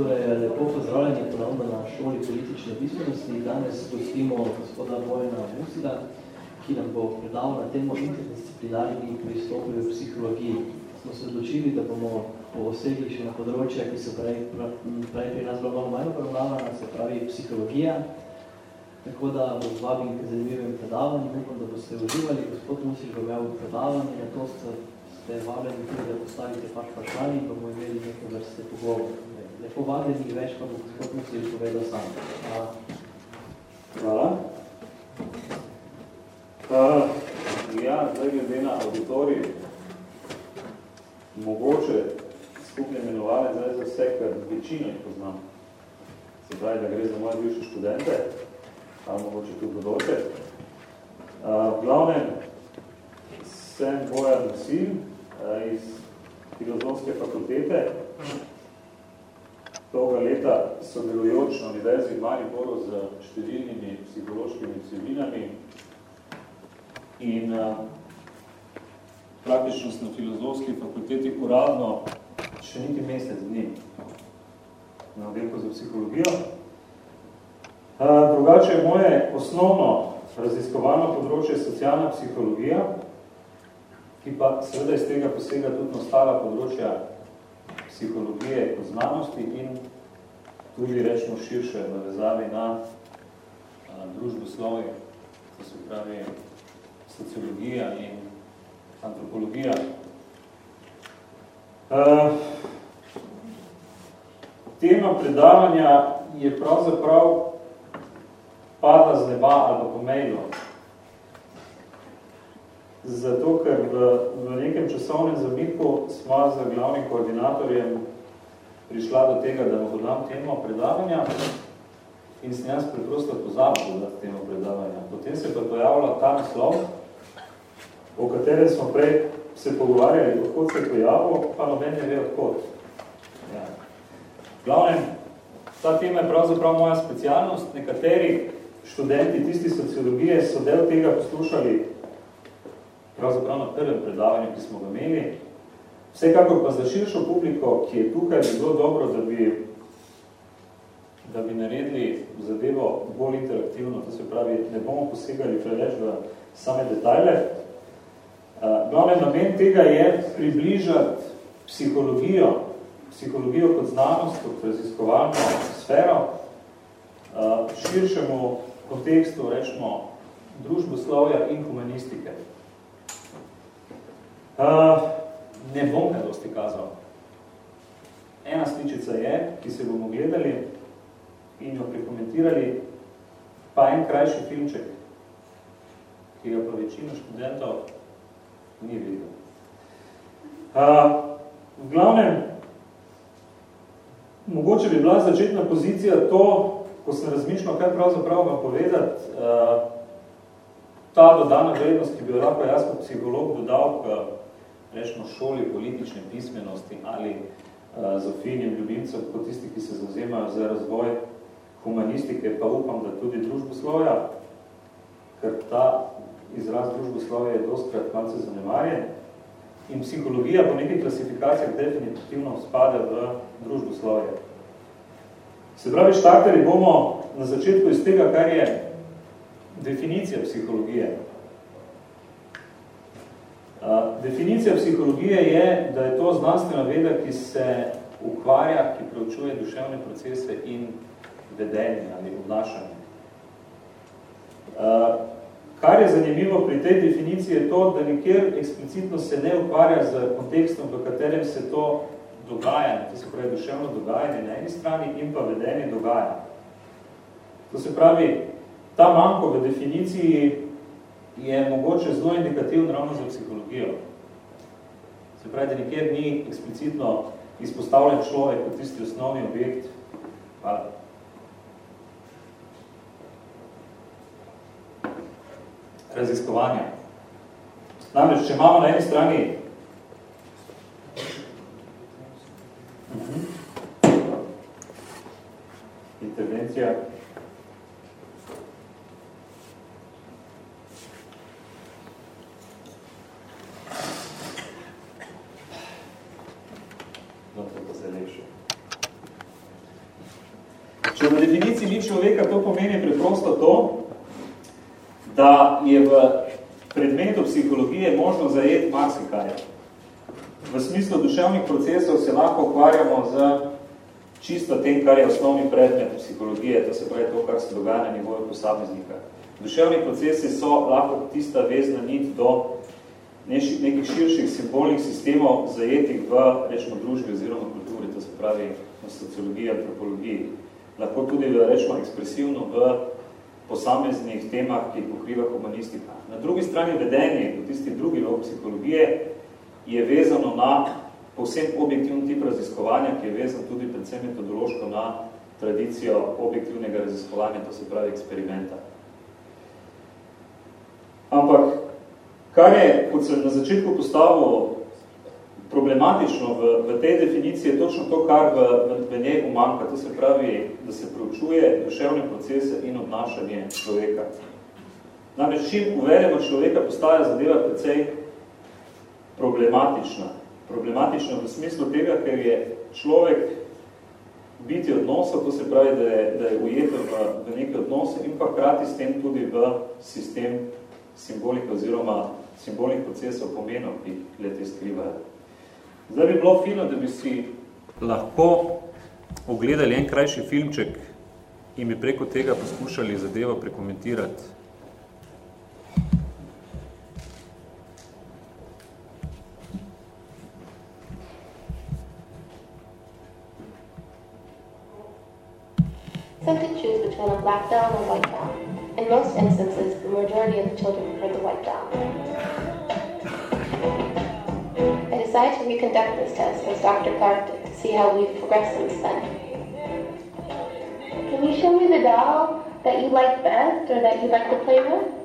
Torej, lepo pozdravljeni ponovno na šoli politične pismenosti. Danes gostimo gospoda Bojna Musida, ki nam bo predal na temo interdisciplinarni pristopi v psihologiji. Smo se odločili, da bomo posegli še na področja, ki so prej, prej pri nas bilo malo manj obravnavana, se pravi psihologija. Tako da bo vabim k zanimivem predavanju. Upam, da boste uživali. Gospod Musil bo imel predavanje, na to ste, vabljeni tudi, da postavite pač vprašanje in bomo imeli nekaj vrste pogovor lepo vabljeni, več pa bo gospod Musil povedal sam. Hvala. Uh, ja, zdaj glede na auditorij, mogoče skupne imenovane zdaj za vse, ker večino jih poznam. Se pravi, da gre za moje bivše študente, pa mogoče tudi bodoče. Uh, v glavnem, sem Bojan Musil uh, iz filozofske fakultete, dolga leta sodelujoč na Univerzi v Mariboru z številnimi psihološkimi vsebinami in uh, praktično na filozofski fakulteti uradno še niti mesec dni na oddelku za psihologijo. Uh, drugače je moje osnovno raziskovalno področje socialna psihologija, ki pa seveda iz tega posega tudi ostala področja psihologije kot znanosti in tudi rečemo širše navezavi na družbo slovi, to se pravi sociologija in antropologija. Uh, tema predavanja je pravzaprav pada z neba ali po mailu. Zato, ker v, v nekem časovnem zamiku smo z glavnim koordinatorjem prišla do tega, da bo dam temo predavanja in sem jaz preprosto pozabil dati temo predavanja. Potem se pa pojavila ta naslov, o katerem smo prej se pogovarjali, odkot se je pojavil, pa noben ne ve odkot. Ja. Glavnem, ta tema je pravzaprav moja specialnost. Nekateri študenti, tisti sociologije, so del tega poslušali pravzaprav na prvem predavanju, ki smo ga imeli. Vsekakor pa za širšo publiko, ki je tukaj, bi bilo dobro, da bi, da bi naredili zadevo bolj interaktivno, to se pravi, ne bomo posegali preveč v same detajle. Glavni namen tega je približati psihologijo, psihologijo kot znanost, kot raziskovalno sfero, širšemu kontekstu, rečemo, družboslovja in humanistike. Uh, ne bom kaj dosti kazal. Ena sličica je, ki se bomo gledali in jo prekomentirali, pa en krajši filmček, ki ga pa večina študentov ni videl. Uh, v glavnem, mogoče bi bila začetna pozicija to, ko sem razmišljal, kaj pravzaprav vam povedati, uh, ta dodana vrednost, ki bi jo lahko jaz kot psiholog dodal k rečemo, šoli politične pismenosti ali uh, Zofinijem ljubimcev, kot tisti, ki se zauzemajo za razvoj humanistike, pa upam, da tudi družboslovja, ker ta izraz družboslovja je dostkrat malce zanemarjen. In psihologija po nekaj klasifikacijah definitivno spada v družboslovje. Se pravi, štartali bomo na začetku iz tega, kar je definicija psihologije. Definicija psihologije je, da je to znanstvena veda, ki se ukvarja, ki preučuje duševne procese in vedenje ali obnašanje. Kar je zanimivo pri tej definiciji je to, da nikjer eksplicitno se ne ukvarja z kontekstom, v katerem se to dogajanje, to se pravi duševno dogajanje na eni strani in pa vedenje dogaja. To se pravi, ta manjko v definiciji je mogoče zelo indikativno ravno za psihologijo. Se pravi, da nikjer ni eksplicitno izpostavljen človek kot tisti osnovni objekt. Hvala. Raziskovanja. Namreč, če imamo na eni strani mhm. intervencija Če v definiciji ni človeka, to pomeni preprosto to, da je v predmetu psihologije možno zajeti marsikaj. V smislu duševnih procesov se lahko ukvarjamo z čisto tem, kar je osnovni predmet psihologije, to se pravi to, kar se dogaja na njegovih posameznika. Duševni procesi so lahko tista vezna nit do nekih širših simbolnih sistemov zajetih v, rečemo, družbi oziroma kulturi, to se pravi v sociologiji, antropologiji. Lahko tudi, rečemo, ekspresivno v posameznih temah, ki pokriva humanistika. Na drugi strani vedenje, v tisti drugi log psihologije, je vezano na povsem objektivni tip raziskovanja, ki je vezan tudi predvsem metodološko na tradicijo objektivnega raziskovanja, to se pravi eksperimenta. Ampak, kar je, kot sem na začetku postavil, problematično v, v tej definiciji je točno to, kar v, v, v njej umanka, to se pravi, da se preučuje duševne procese in obnašanje človeka. Namreč, čim uvedemo človeka, postaja zadeva precej problematična. Problematična v smislu tega, ker je človek biti odnosov, to se pravi, da je, da je ujet v, v neke odnose in pa krati s tem tudi v sistem simbolika oziroma simbolnih procesov pomenov, ki leti skrivajo. Zdaj bi bilo fino, da bi si lahko ogledali en krajši filmček in bi preko tega poskušali zadevo prekomentirati. Some could choose between a black doll and a white doll. In most instances, the majority of the children preferred the white doll. Decided to reconduct this test as Dr. Clark did to see how we've progressed since then. Can you show me the doll that you like best or that you like to play with?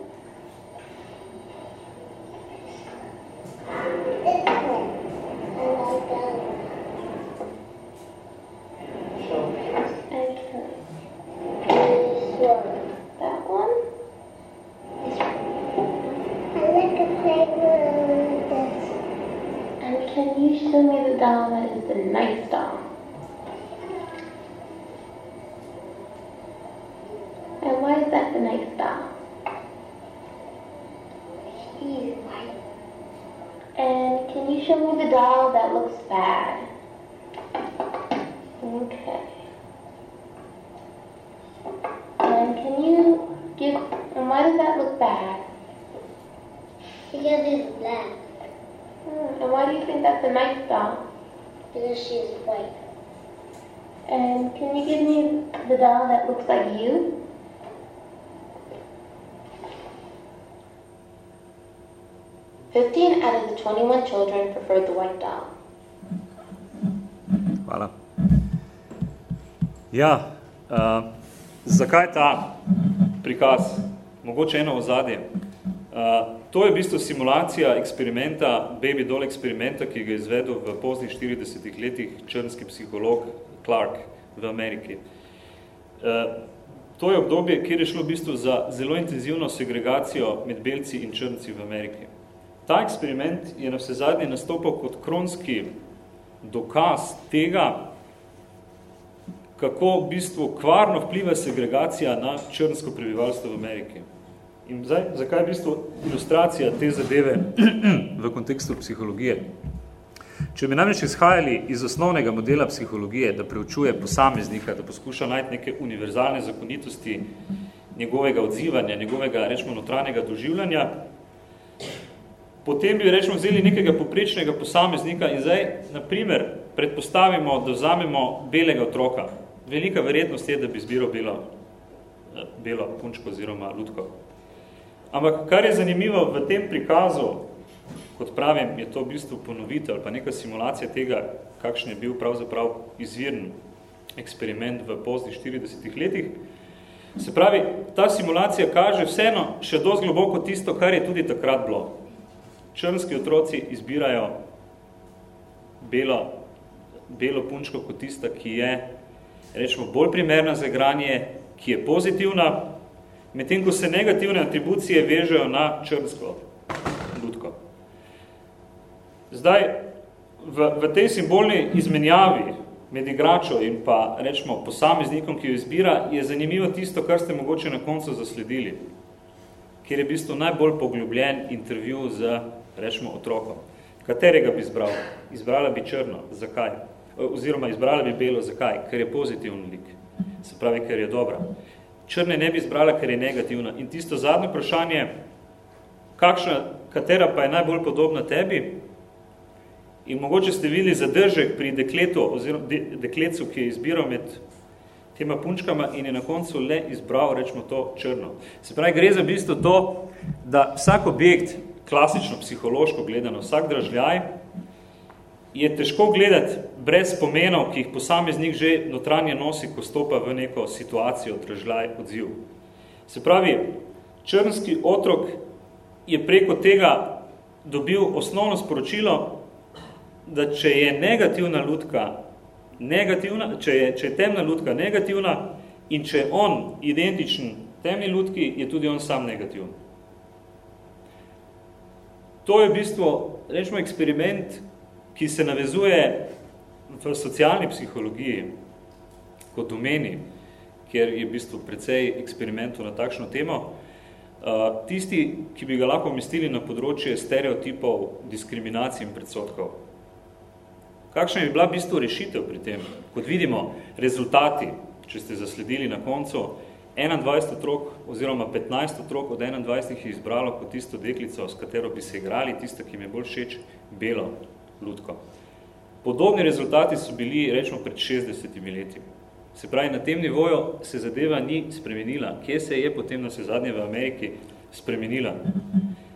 Ja, uh, zakaj ta prikaz? Mogoče eno ozadje. Uh, to je v bistvu simulacija eksperimenta, baby doll eksperimenta, ki ga je izvedel v poznih 40 letih črnski psiholog Clark v Ameriki. Uh, to je obdobje, kjer je šlo v bistvu za zelo intenzivno segregacijo med belci in črnci v Ameriki. Ta eksperiment je na vse zadnje nastopil kot kronski dokaz tega, kako v bistvu kvarno vpliva segregacija na črnsko prebivalstvo v Ameriki. In zdaj, zakaj je v bistvu ilustracija te zadeve v kontekstu psihologije? Če bi namreč izhajali iz osnovnega modela psihologije, da preučuje posameznika, da poskuša najti neke univerzalne zakonitosti njegovega odzivanja, njegovega, rečemo, notranjega doživljanja, potem bi rečemo vzeli nekega poprečnega posameznika in zdaj, na primer, predpostavimo, da vzamemo belega otroka. Velika verjetnost je, da bi zbiral belo, eh, belo punčko oziroma lutko. Ampak kar je zanimivo v tem prikazu, kot pravim, je to v bistvu ponovitev ali pa neka simulacija tega, kakšen je bil pravzaprav izviren eksperiment v poznih 40 letih. Se pravi, ta simulacija kaže vseeno še dosti globoko tisto, kar je tudi takrat bilo črnski otroci izbirajo belo, belo punčko kot tista, ki je rečemo, bolj primerna za igranje, ki je pozitivna, medtem ko se negativne atribucije vežejo na črnsko lutko. Zdaj, v, v tej simbolni izmenjavi med igračo in pa, rečemo, posameznikom, ki jo izbira, je zanimivo tisto, kar ste mogoče na koncu zasledili, kjer je v bistvu najbolj poglobljen intervju z, rečemo, otrokom. Katerega bi izbral? Izbrala bi črno. Zakaj? Oziroma, izbrala bi belo. Zakaj? Ker je pozitivn lik. Se pravi, ker je dobra. Črne ne bi izbrala, ker je negativna. In tisto zadnje vprašanje, kakšna, katera pa je najbolj podobna tebi, in mogoče ste videli zadržek pri dekletu, oziroma de, deklecu, ki je izbiral med tema punčkama in je na koncu le izbral, rečemo to, črno. Se pravi, gre za bistvo to, da vsak objekt, klasično, psihološko gledano, vsak dražljaj, je težko gledati brez pomenov, ki jih posameznik že notranje nosi, ko stopa v neko situacijo, dražljaj, odziv. Se pravi, črnski otrok je preko tega dobil osnovno sporočilo, da če je negativna lutka negativna, če je, če je temna lutka negativna in če je on identičen temni lutki, je tudi on sam negativen. To je v bistvu, rečemo, eksperiment, ki se navezuje v socialni psihologiji kot domeni, kjer je v bistvu precej eksperimentov na takšno temo. Tisti, ki bi ga lahko umestili na področje stereotipov, diskriminacij in predsotkov. Kakšna je bila v bistvu rešitev pri tem? Kot vidimo, rezultati, če ste zasledili na koncu, 21 otrok oziroma 15 otrok od 21 jih je izbralo kot tisto deklico, s katero bi se igrali, tisto, ki jim je bolj všeč, belo lutko. Podobni rezultati so bili, rečemo, pred 60 leti. Se pravi, na tem nivoju se zadeva ni spremenila. Kje se je potem na zadnje v Ameriki spremenila?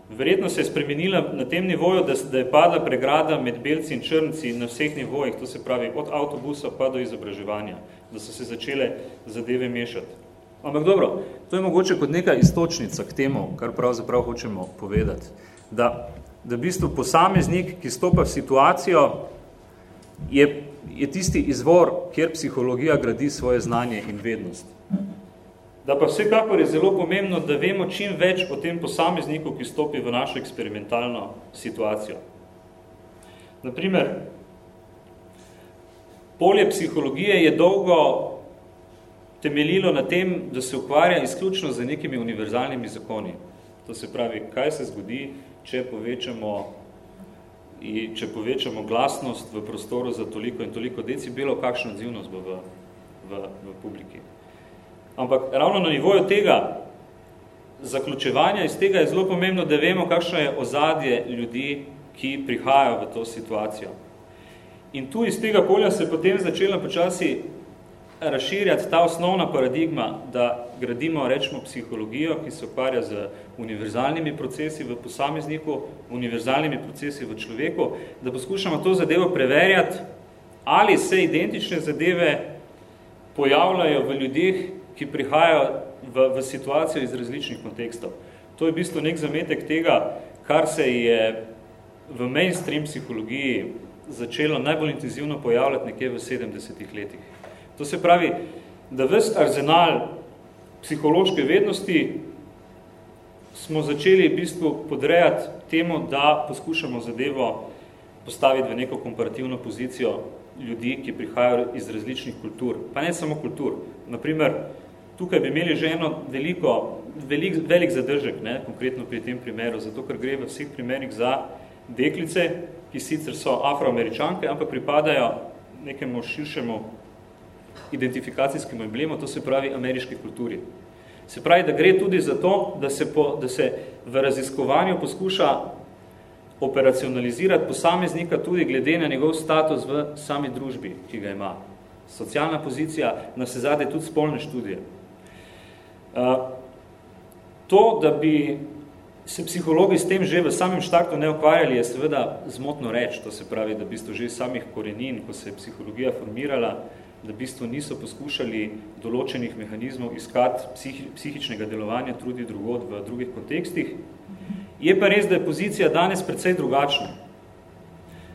Verjetno se je spremenila na tem nivoju, da, da je padla pregrada med belci in črnci na vseh nivojih, to se pravi od avtobusa pa do izobraževanja, da so se začele zadeve mešati. Ampak dobro, to je mogoče kot neka istočnica k temu, kar pravzaprav hočemo povedati. Da, da v bistvu posameznik, ki stopa v situacijo, je, je tisti izvor, kjer psihologija gradi svoje znanje in vednost. Da pa vsekakor je zelo pomembno, da vemo čim več o tem posamezniku, ki stopi v našo eksperimentalno situacijo. Naprimer, polje psihologije je dolgo temeljilo na tem, da se ukvarja izključno z nekimi univerzalnimi zakoni. To se pravi, kaj se zgodi, če povečamo, če povečamo glasnost v prostoru za toliko in toliko decibelov, kakšna odzivnost bo v, v, v publiki. Ampak ravno na nivoju tega zaključevanja iz tega je zelo pomembno, da vemo, kakšno je ozadje ljudi, ki prihajajo v to situacijo. In tu iz tega polja se potem začela počasi razširjati ta osnovna paradigma, da gradimo, rečemo, psihologijo, ki se ukvarja z univerzalnimi procesi v posamezniku, univerzalnimi procesi v človeku, da poskušamo to zadevo preverjati, ali se identične zadeve pojavljajo v ljudeh, ki prihajajo v, v situacijo iz različnih kontekstov. To je v bistvu nek zametek tega, kar se je v mainstream psihologiji začelo najbolj intenzivno pojavljati nekje v 70 letih. To se pravi, da ves arzenal psihološke vednosti smo začeli v bistvu podrejati temu, da poskušamo zadevo postaviti v neko komparativno pozicijo ljudi, ki prihajajo iz različnih kultur. Pa ne samo kultur. Naprimer, tukaj bi imeli že eno veliko, velik, velik zadržek, ne, konkretno pri tem primeru, zato ker gre v vseh primerih za deklice, ki sicer so afroameričanke, ampak pripadajo nekemu širšemu identifikacijskemu emblemu, to se pravi ameriški kulturi. Se pravi, da gre tudi za to, da se, po, da se v raziskovanju poskuša operacionalizirati posameznika tudi glede na njegov status v sami družbi, ki ga ima. Socialna pozicija, na vse zade tudi spolne študije. To, da bi se psihologi s tem že v samem štartu ne ukvarjali, je seveda zmotno reč, to se pravi, da v bistvu že samih korenin, ko se je psihologija formirala, da v bistvu niso poskušali določenih mehanizmov iskati psihi, psihičnega delovanja tudi drugod v drugih kontekstih. Je pa res, da je pozicija danes precej drugačna.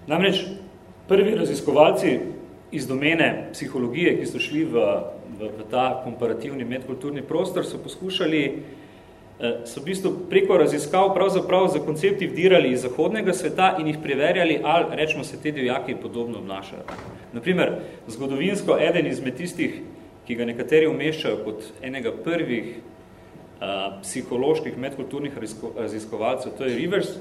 Namreč prvi raziskovalci iz domene psihologije, ki so šli v, v, v ta komparativni medkulturni prostor, so poskušali Eh, so v bistvu preko raziskav pravzaprav za koncepti vdirali iz zahodnega sveta in jih preverjali, ali rečemo se te divjaki podobno obnašajo. Naprimer, zgodovinsko eden izmed tistih, ki ga nekateri umeščajo kot enega prvih uh, psiholoških medkulturnih raziskovalcev, to je Rivers,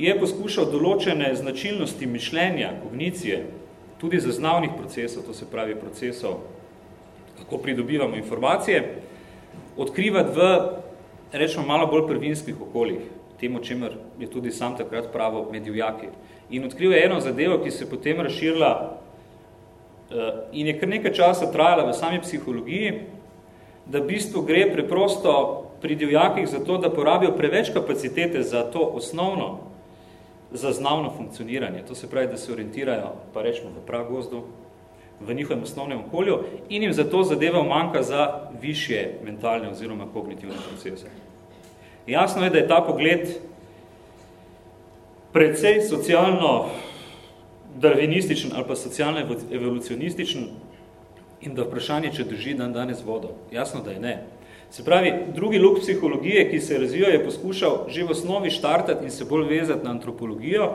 je poskušal določene značilnosti mišljenja, kognicije, tudi zaznavnih procesov, to se pravi procesov, kako pridobivamo informacije, odkrivati v rečemo, malo bolj prvinskih okoljih, temu, čemer je tudi sam takrat pravo medivjaki. In odkril je eno zadevo, ki se je potem razširila uh, in je kar nekaj časa trajala v sami psihologiji, da v bistvu gre preprosto pri divjakih za to, da porabijo preveč kapacitete za to osnovno zaznavno funkcioniranje. To se pravi, da se orientirajo, pa rečemo, v prav gozdu, v njihovem osnovnem okolju in jim zato zadeva manjka za višje mentalne oziroma kognitivne procese. Jasno je, da je ta pogled precej socialno darvinističen ali pa socialno evolucionističen in da vprašanje, če drži dan danes vodo. Jasno, da je ne. Se pravi, drugi luk psihologije, ki se razvija, je poskušal že v osnovi štartati in se bolj vezati na antropologijo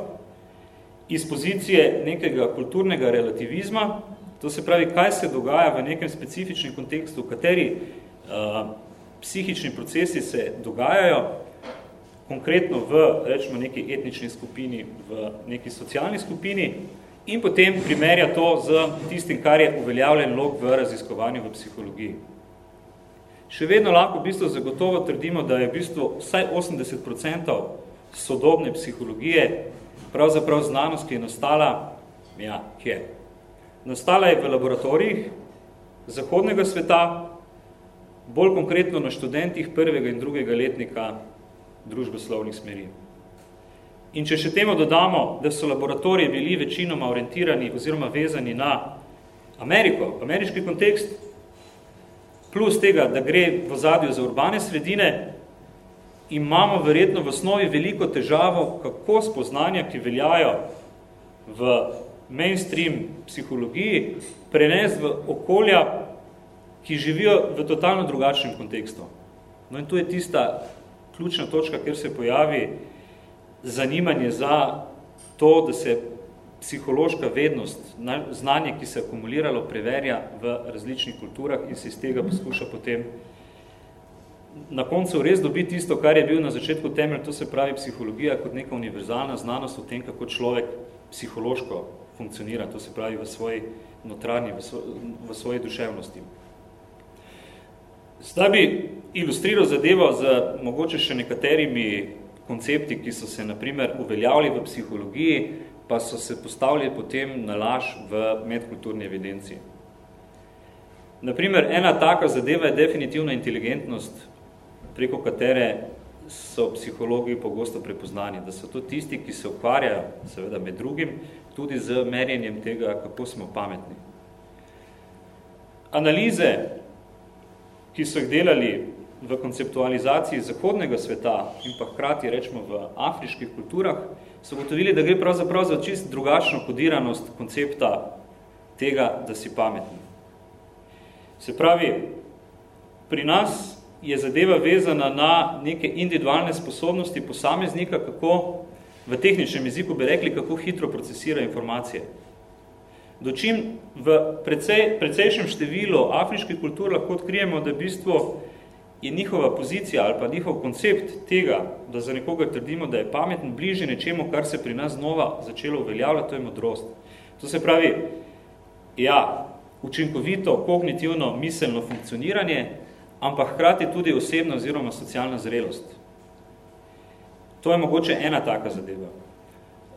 iz pozicije nekega kulturnega relativizma, To se pravi, kaj se dogaja v nekem specifičnem kontekstu, v kateri uh, psihični procesi se dogajajo, konkretno v, rečemo, neki etnični skupini, v neki socialni skupini in potem primerja to z tistim, kar je uveljavljen log v raziskovanju v psihologiji. Še vedno lahko v bistvu zagotovo trdimo, da je v bistvu vsaj 80% sodobne psihologije pravzaprav znanost, ki je nastala, ja, kje? Nastala je v laboratorijih zahodnega sveta, bolj konkretno na študentih prvega in drugega letnika družboslovnih smeri. In če še temu dodamo, da so laboratorije bili večinoma orientirani oziroma vezani na Ameriko, ameriški kontekst, plus tega, da gre v zadju za urbane sredine, imamo verjetno v osnovi veliko težavo, kako spoznanja, ki veljajo v mainstream psihologiji prenesti v okolja, ki živijo v totalno drugačnem kontekstu. No in to je tista ključna točka, kjer se pojavi zanimanje za to, da se psihološka vednost, znanje, ki se je akumuliralo, preverja v različnih kulturah in se iz tega poskuša potem na koncu res dobiti tisto, kar je bil na začetku temelj, to se pravi psihologija kot neka univerzalna znanost o tem, kako človek psihološko funkcionira, to se pravi v svoji notranji, v, svoj, v svoji duševnosti. Zdaj bi ilustriral zadevo z mogoče še nekaterimi koncepti, ki so se naprimer uveljavili v psihologiji, pa so se postavili potem na laž v medkulturni evidenciji. Naprimer, ena taka zadeva je definitivna inteligentnost, preko katere so psihologi pogosto prepoznani, da so to tisti, ki se ukvarjajo, seveda med drugim, tudi z merjenjem tega, kako smo pametni. Analize, ki so jih delali v konceptualizaciji zahodnega sveta in pa hkrati rečemo v afriških kulturah, so gotovili, da gre pravzaprav za čist drugačno kodiranost koncepta tega, da si pametni. Se pravi, pri nas je zadeva vezana na neke individualne sposobnosti posameznika, kako v tehničnem jeziku bi rekli, kako hitro procesira informacije. Dočim v precej, precejšnjem številu afriških kultur lahko odkrijemo, da v bistvu je njihova pozicija ali pa njihov koncept tega, da za nekoga trdimo, da je pameten, bliže nečemu, kar se pri nas znova začelo uveljavljati, to je modrost. To se pravi, ja, učinkovito, kognitivno, miselno funkcioniranje, ampak hkrati tudi osebna oziroma socialna zrelost. To je mogoče ena taka zadeva.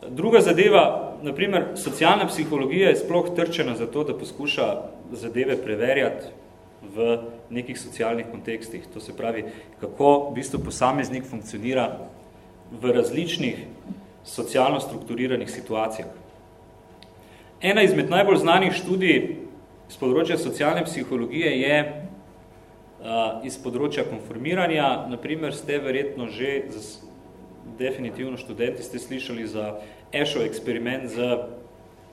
Druga zadeva, naprimer, socialna psihologija je sploh trčena za to, da poskuša zadeve preverjati v nekih socialnih kontekstih. To se pravi, kako v bistvu posameznik funkcionira v različnih socialno strukturiranih situacijah. Ena izmed najbolj znanih študij iz področja socialne psihologije je uh, iz področja konformiranja. Naprimer, ste verjetno že definitivno študenti ste slišali za Ešov eksperiment z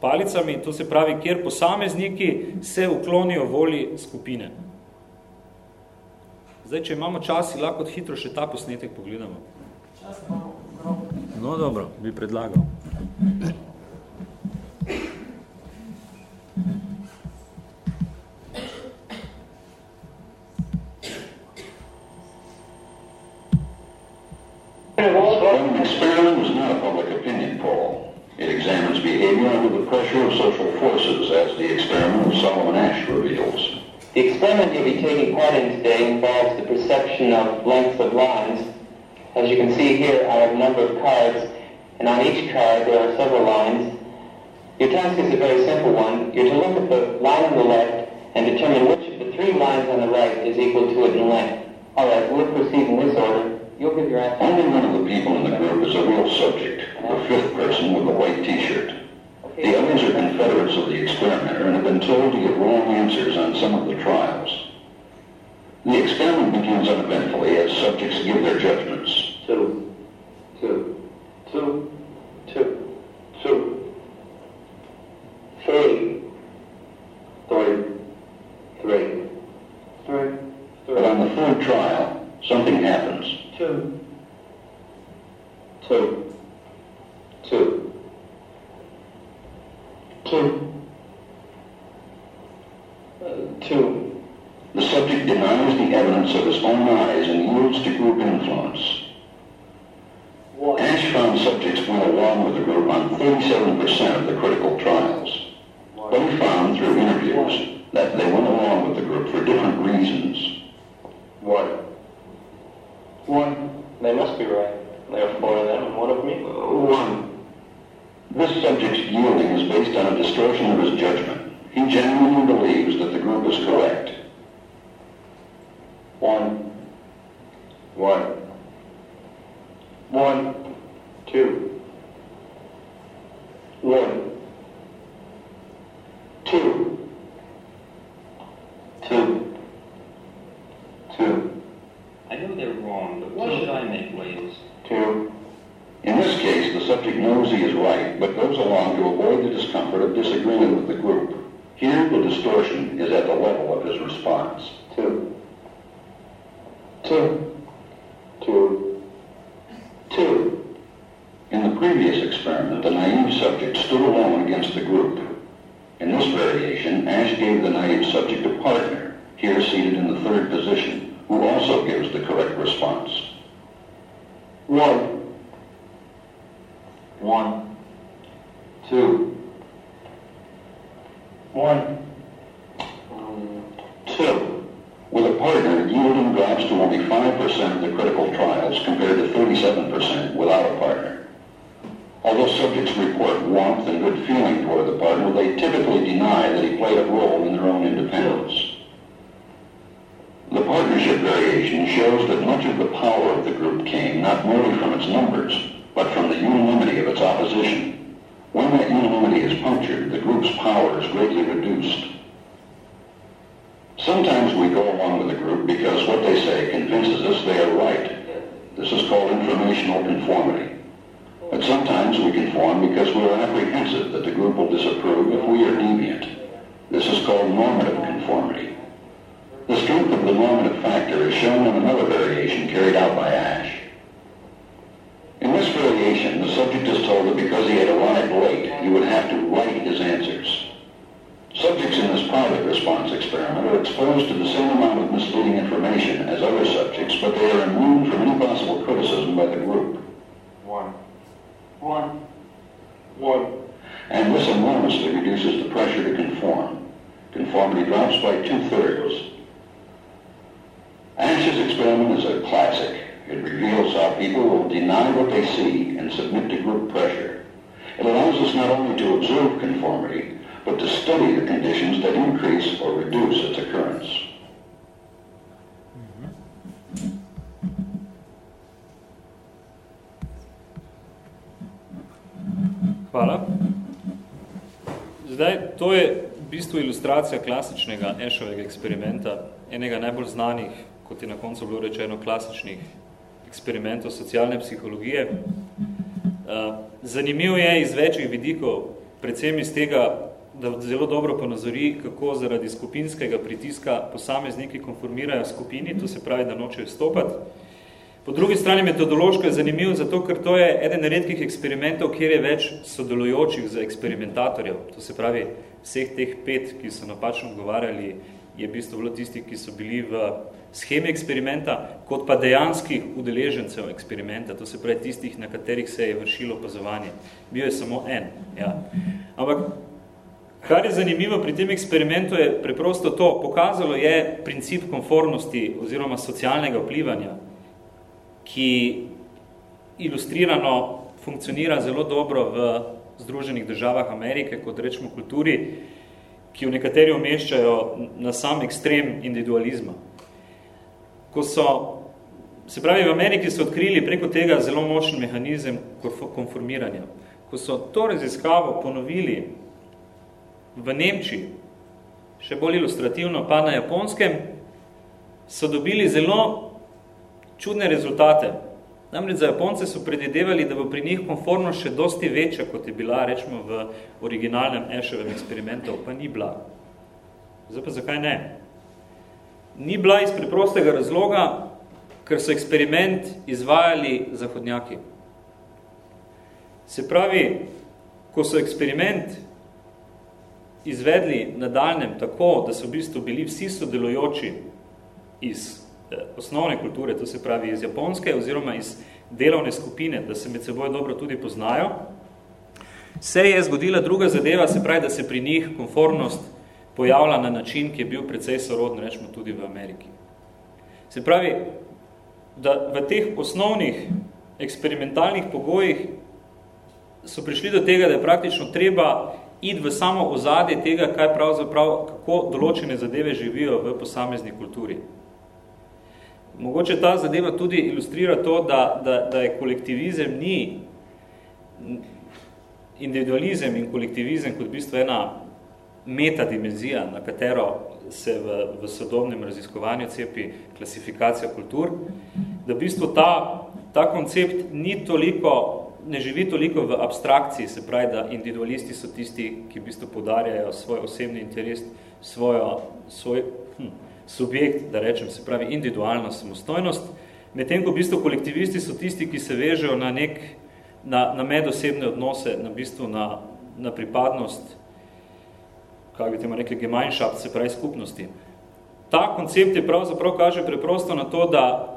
palicami, to se pravi, kjer posamezniki se uklonijo voli skupine. Zdaj, če imamo čas, lahko hitro še ta posnetek pogledamo. Čas imamo. No, dobro, bi predlagal. An experiment is not a public opinion poll. It examines behavior under the pressure of social forces, as the experiment of Solomon Ash reveals. The experiment you'll be taking part in today involves the perception of lengths of lines. As you can see here, I have a number of cards, and on each card there are several lines. Your task is a very simple one. You're to look at the line on the left and determine which of the three lines on the right is equal to it in length. All right, we'll proceed in this order. You'll give your answer. Only one of the people in the group is a real subject, the fifth person with the white t-shirt. The others are confederates of the experimenter and have been told to get wrong answers on some of the trials. The experiment begins uneventfully as subjects give their judgments. Two, two, two, two, two, three, three, three, three, But on the third trial, something happens. Two, two, two, two, uh, two. The subject denies the evidence of his own eyes and yields to group influence. One. Ash found subjects went along with the group on 37% of the critical trials. But he found through interviews that they went along with the group for different reasons. One. One. They must be right. There are four of them and one of me. Uh, one. This subject's yielding is based on a distortion of his judgment. He genuinely believes that the group is correct. One. One. One. Two. One. Two. Two. Two. I know they're wrong, but why should I make waves? Two. In this case, the subject knows he is right, but goes along to avoid the discomfort of disagreeing with the group. Here, the distortion is at the level of his response. Two. Two. Two. Two. In the previous experiment, the naive subject stood alone against the group. In this variation, Ash gave the naive subject a partner, here seated in the third position, who also gives the correct response. One. One. Two. One. Two. With a partner, yielding drops to only 5% of the critical trials compared to 37% without a partner. Although subjects report warmth and good feeling toward the partner, they typically deny that he played a role in their own independence. The partnership variation shows that much of the power of the group came not merely from its numbers, but from the unanimity of its opposition. When that unanimity is punctured, the group's power is greatly reduced. Sometimes we go along with the group because what they say convinces us they are right. This is called informational conformity. But sometimes we conform because we are apprehensive that the group will disapprove if we are deviant. This is called normative conformity. The strength of the normative factor is shown in another variation carried out by Ash. Group pressure. It allows us not only to observe conformity, but to study the conditions that increase or reduce its occurrence. Hvala. Zdaj, to je v bistvu ilustracija klasičnega Ešovega eksperimenta, enega najbolj znanih, kot je na koncu bilo rečeno, klasičnih eksperimentov socialne psihologije. Zanimiv je iz večjih vidikov, predvsem iz tega da zelo dobro ponazori, kako zaradi skupinskega pritiska posamezniki konformirajo skupini, to se pravi, da nočejo stopati. Po drugi strani metodološko je zanimivo, zato ker to je eden redkih eksperimentov, kjer je več sodelujočih za eksperimentatorjev. To se pravi, vseh teh pet, ki so napačno odgovarjali, je v bistvu bilo tisti, ki so bili v schemi eksperimenta, kot pa dejanskih udeležencev eksperimenta, to se pravi tistih, na katerih se je vršilo opazovanje. Bil je samo en. Ja. Ampak Kar je zanimivo pri tem eksperimentu je preprosto to, pokazalo je princip konformnosti oziroma socialnega vplivanja, ki ilustrirano funkcionira zelo dobro v Združenih državah Amerike, kot rečemo kulturi, ki v nekateri umeščajo na sam ekstrem individualizma. Ko so, se pravi, v Ameriki so odkrili preko tega zelo močen mehanizem konformiranja. Ko so to raziskavo ponovili v Nemčiji, še bolj ilustrativno pa na Japonskem, so dobili zelo čudne rezultate. Namreč za Japonce so predvidevali, da bo pri njih konformnost še dosti večja, kot je bila, rečemo, v originalnem Eševem eksperimentu, pa ni bila. Zdaj pa zakaj ne? Ni bila iz preprostega razloga, ker so eksperiment izvajali zahodnjaki. Se pravi, ko so eksperiment izvedli nadaljem tako, da so v bistvu bili vsi sodelujoči iz eh, osnovne kulture, to se pravi iz japonske oziroma iz delovne skupine, da se med seboj dobro tudi poznajo, se je zgodila druga zadeva, se pravi, da se pri njih konformnost pojavlja na način, ki je bil precej sorodno, rečemo tudi v Ameriki. Se pravi, da v teh osnovnih eksperimentalnih pogojih so prišli do tega, da je praktično treba iti v samo ozadje tega, kaj pravzaprav, kako določene zadeve živijo v posamezni kulturi. Mogoče ta zadeva tudi ilustrira to, da, da, da je kolektivizem ni individualizem in kolektivizem kot v bistvu ena metadimenzija, na katero se v, v sodobnem raziskovanju cepi klasifikacija kultur, da v bistvu ta, ta koncept ni toliko ne živi toliko v abstrakciji, se pravi, da individualisti so tisti, ki v bistvu podarjajo svoj osebni interes, svojo, svoj hm, subjekt, da rečem, se pravi, individualno samostojnost, medtem ko v bistvu kolektivisti so tisti, ki se vežejo na nek, na, na medosebne odnose, na bistvu na, na pripadnost, kako bi temo rekli, Gemeinschaft, se pravi, skupnosti. Ta koncept je pravzaprav kaže preprosto na to, da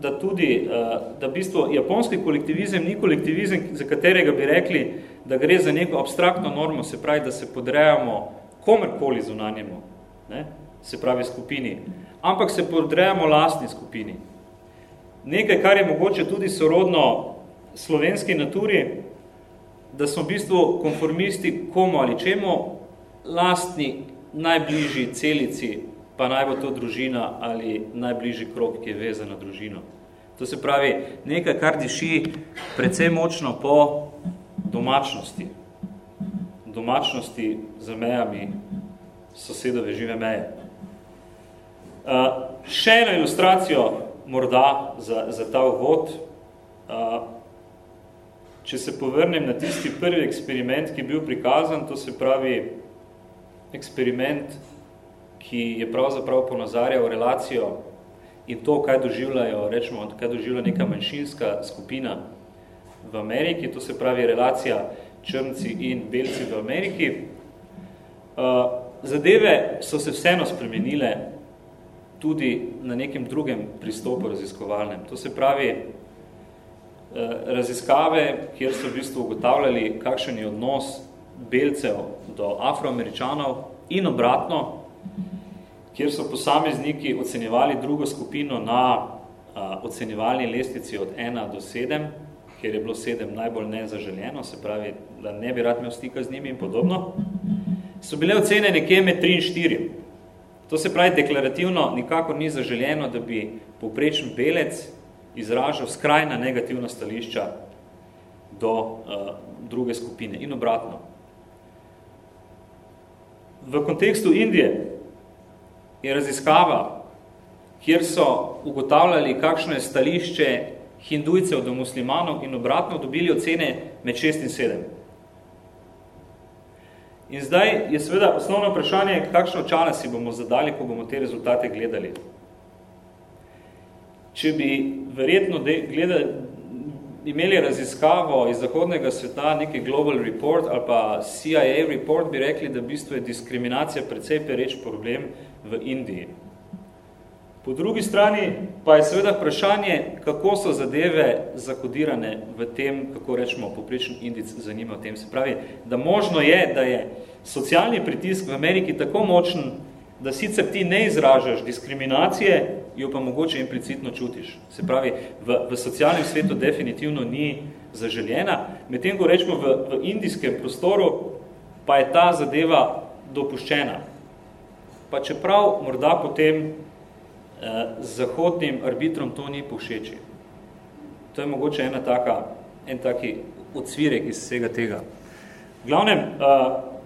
da tudi, eh, da v bistvu japonski kolektivizem ni kolektivizem, za katerega bi rekli, da gre za neko abstraktno normo, se pravi, da se podrejamo komerkoli zunanjemu, ne, se pravi skupini, ampak se podrejamo lastni skupini. Nekaj, kar je mogoče tudi sorodno slovenski naturi, da smo v bistvu konformisti komu ali čemu, lastni najbližji celici pa naj bo to družina ali najbližji krok, ki je vezan na družino. To se pravi nekaj, kar diši precej močno po domačnosti. Domačnosti za mejami sosedove žive meje. Uh, še eno ilustracijo morda za, za ta uvod. Uh, če se povrnem na tisti prvi eksperiment, ki je bil prikazan, to se pravi eksperiment ki je pravzaprav ponazarjal relacijo in to, kaj doživljajo, rečemo, kaj doživlja neka manjšinska skupina v Ameriki, to se pravi relacija črnci in belci v Ameriki. Uh, zadeve so se vseeno spremenile tudi na nekem drugem pristopu raziskovalnem. To se pravi, uh, raziskave, kjer so v bistvu ugotavljali, kakšen je odnos belcev do afroameričanov in obratno, kjer so posamezniki ocenjevali drugo skupino na a, ocenjevalni lestvici od 1 do 7, kjer je bilo 7 najbolj nezaželjeno, se pravi, da ne bi rad imel stika z njimi in podobno, so bile ocene nekje med 3 in 4. To se pravi, deklarativno nikako ni zaželjeno, da bi poprečen belec izražal skrajna negativna stališča do uh, druge skupine in obratno. V kontekstu Indije je raziskava, kjer so ugotavljali, kakšno je stališče hindujcev do muslimanov in obratno dobili ocene med 6 in 7. In zdaj je seveda osnovno vprašanje, kakšno očala si bomo zadali, ko bomo te rezultate gledali. Če bi verjetno gledali, imeli raziskavo iz zahodnega sveta, neki Global Report ali pa CIA Report, bi rekli, da v bistvu je diskriminacija precej pereč problem v Indiji. Po drugi strani pa je seveda vprašanje, kako so zadeve zakodirane v tem, kako rečemo, poprečen indic zanima v tem. Se pravi, da možno je, da je socialni pritisk v Ameriki tako močen, da sicer ti ne izražaš diskriminacije, jo pa mogoče implicitno čutiš. Se pravi, v, v socialnem svetu definitivno ni zaželjena. Medtem, ko rečemo v, v indijskem prostoru, pa je ta zadeva dopuščena. Pa čeprav morda potem eh, zahodnim arbitrom to ni povšeči. To je mogoče ena taka, en taki odsvirek iz vsega tega. V glavnem, eh,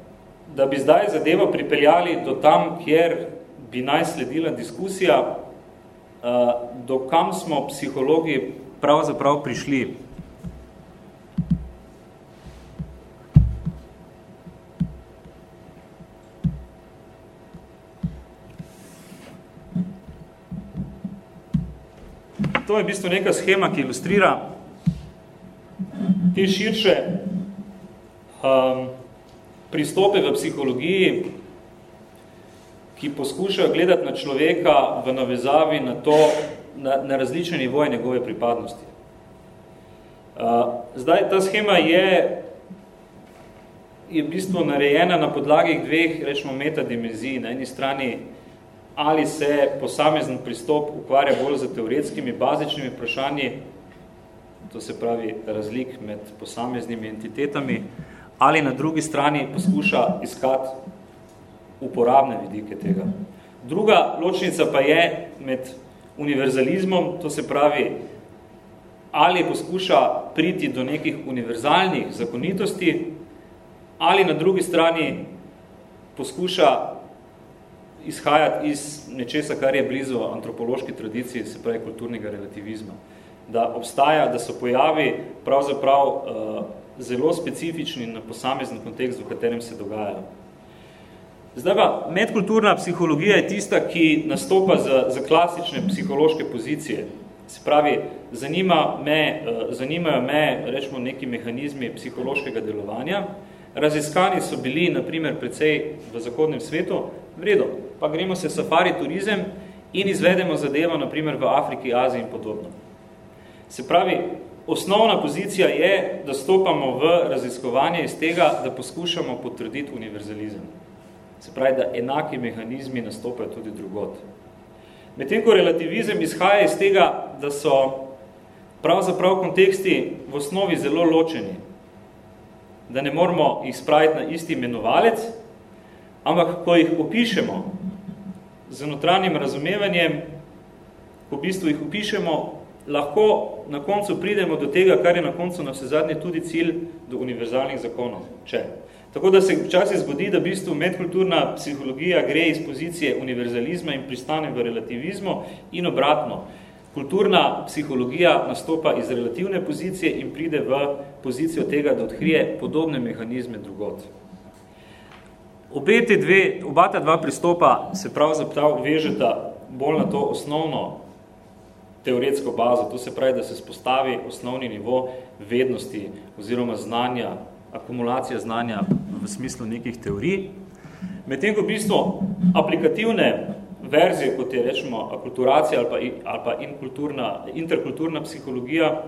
da bi zdaj zadevo pripeljali do tam, kjer bi naj sledila diskusija, do kam smo psihologi pravzaprav prišli. to je v bistvu neka schema, ki ilustrira te širše um, pristope v psihologiji, ki poskušajo gledati na človeka v navezavi na, to, na, na različne nivoje njegove pripadnosti. Uh, zdaj, ta schema je, je v bistvu narejena na podlagi dveh, rečemo, metadimenzij. Na eni strani ali se posamezen pristop ukvarja bolj z teoretskimi, bazičnimi vprašanji, to se pravi razlik med posameznimi entitetami, ali na drugi strani poskuša iskati uporabne vidike tega. Druga ločnica pa je med univerzalizmom, to se pravi, ali poskuša priti do nekih univerzalnih zakonitosti, ali na drugi strani poskuša izhajati iz nečesa, kar je blizu antropološki tradiciji, se pravi kulturnega relativizma. Da obstaja, da so pojavi pravzaprav uh, zelo specifični na posamezen kontekst, v katerem se dogajajo. Zdaj pa, medkulturna psihologija je tista, ki nastopa za, za klasične psihološke pozicije. Se pravi, zanima me, uh, zanimajo me, rečemo, neki mehanizmi psihološkega delovanja. Raziskani so bili, na primer, precej v zahodnem svetu, vredo, pa gremo se safari turizem in izvedemo zadevo, naprimer v Afriki, Aziji in podobno. Se pravi, osnovna pozicija je, da stopamo v raziskovanje iz tega, da poskušamo potrditi univerzalizem. Se pravi, da enaki mehanizmi nastopajo tudi drugot. Medtem ko relativizem izhaja iz tega, da so pravzaprav konteksti v osnovi zelo ločeni, da ne moramo jih spraviti na isti imenovalec, ampak ko jih opišemo, z notranjim razumevanjem, ko v bistvu jih upišemo, lahko na koncu pridemo do tega, kar je na koncu na vse zadnje tudi cilj do univerzalnih zakonov. Če. Tako da se včasih zgodi, da v bistvu medkulturna psihologija gre iz pozicije univerzalizma in pristane v relativizmu in obratno. Kulturna psihologija nastopa iz relativne pozicije in pride v pozicijo tega, da odkrije podobne mehanizme drugot. Obe te dve, oba ta dva pristopa se pravzaprav vežeta bolj na to osnovno teoretsko bazo, to se pravi, da se spostavi osnovni nivo vednosti oziroma znanja, akumulacija znanja v smislu nekih teorij. Medtem ko v bistvu aplikativne verzije, kot je rečemo akulturacija ali pa, ali pa inkulturna, interkulturna psihologija,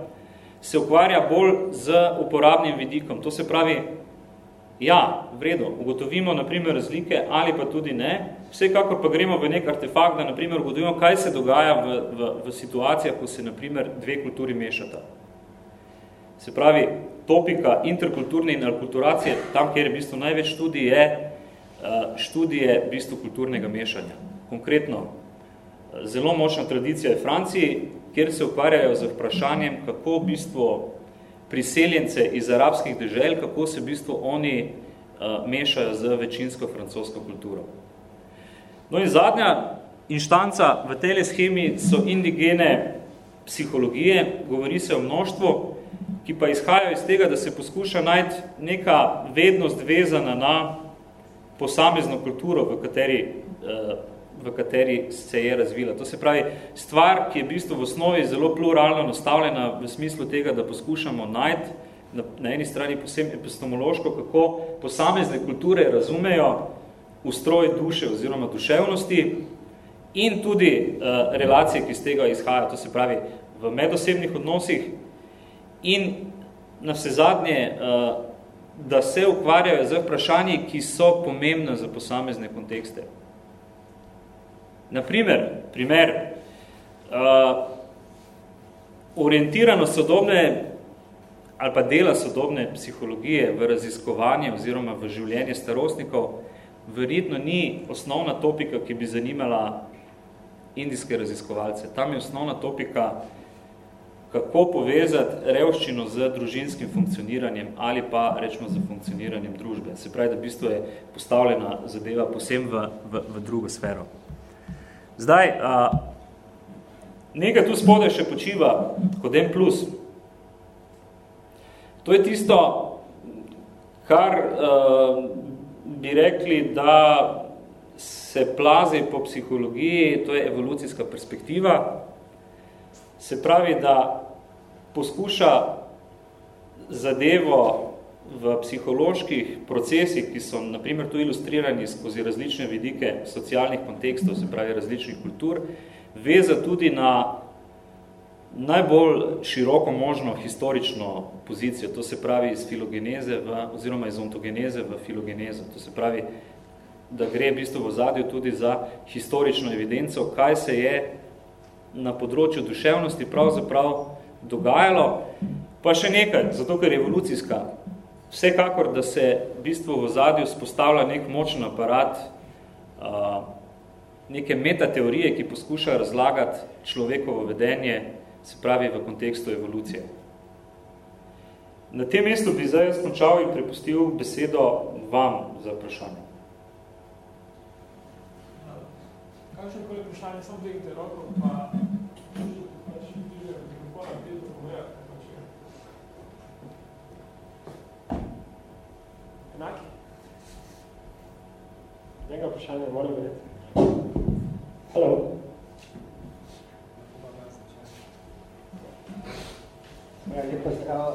se ukvarja bolj z uporabnim vidikom. To se pravi, Ja, vredo, ugotovimo naprimer razlike ali pa tudi ne. Vsekakor pa gremo v nek artefakt, da naprimer ugotovimo, kaj se dogaja v, v, v situacijah, ko se naprimer dve kulturi mešata. Se pravi, topika interkulturne in alkulturacije, tam, kjer je v bistvu največ študij, je eh, študije v bistvu kulturnega mešanja. Konkretno, eh, zelo močna tradicija je Franciji, kjer se ukvarjajo z vprašanjem, kako v bistvu priseljence iz arabskih dežel, kako se v bistvu oni uh, mešajo z večinsko francosko kulturo. No in zadnja inštanca v tej schemi so indigene psihologije, govori se o množstvu, ki pa izhajajo iz tega, da se poskuša najti neka vednost vezana na posamezno kulturo, v kateri, uh, v kateri se je razvila. To se pravi, stvar, ki je v bistvu v osnovi zelo pluralno nastavljena v smislu tega, da poskušamo najti na, na eni strani posebno epistemološko, kako posamezne kulture razumejo ustroj duše oziroma duševnosti in tudi uh, relacije, ki z tega izhaja, to se pravi v medosebnih odnosih in na vse zadnje, uh, da se ukvarjajo z vprašanji, ki so pomembne za posamezne kontekste. Naprimer, primer, uh, orientirano sodobne ali pa dela sodobne psihologije v raziskovanje oziroma v življenje starostnikov verjetno ni osnovna topika, ki bi zanimala indijske raziskovalce. Tam je osnovna topika kako povezati revščino z družinskim funkcioniranjem ali pa rečemo z funkcioniranjem družbe. Se pravi, da v bistvu je postavljena zadeva posem v, v, v drugo sfero. Zdaj, a, nekaj tu spode še počiva kot en plus. To je tisto, kar a, bi rekli, da se plazi po psihologiji, to je evolucijska perspektiva, se pravi, da poskuša zadevo v psiholoških procesih, ki so naprimer tu ilustrirani skozi različne vidike socialnih kontekstov, se pravi različnih kultur, veza tudi na najbolj široko možno historično pozicijo, to se pravi iz filogeneze v, oziroma iz ontogeneze v filogenezo. To se pravi, da gre v bistvu v zadju tudi za historično evidenco, kaj se je na področju duševnosti pravzaprav dogajalo. Pa še nekaj, zato ker je evolucijska. Vsekakor, da se v bistvu v zadju spostavlja nek močen aparat, a, neke metateorije, ki poskuša razlagati človekovo vedenje, se pravi v kontekstu evolucije. Na tem mestu bi zdaj končal in prepustil besedo vam za vprašanje. Kakšno koli vprašanje, samo dvigite roko, pa enaki. Enega vprašanja moram verjeti. Halo. Ja, lepo zdrav.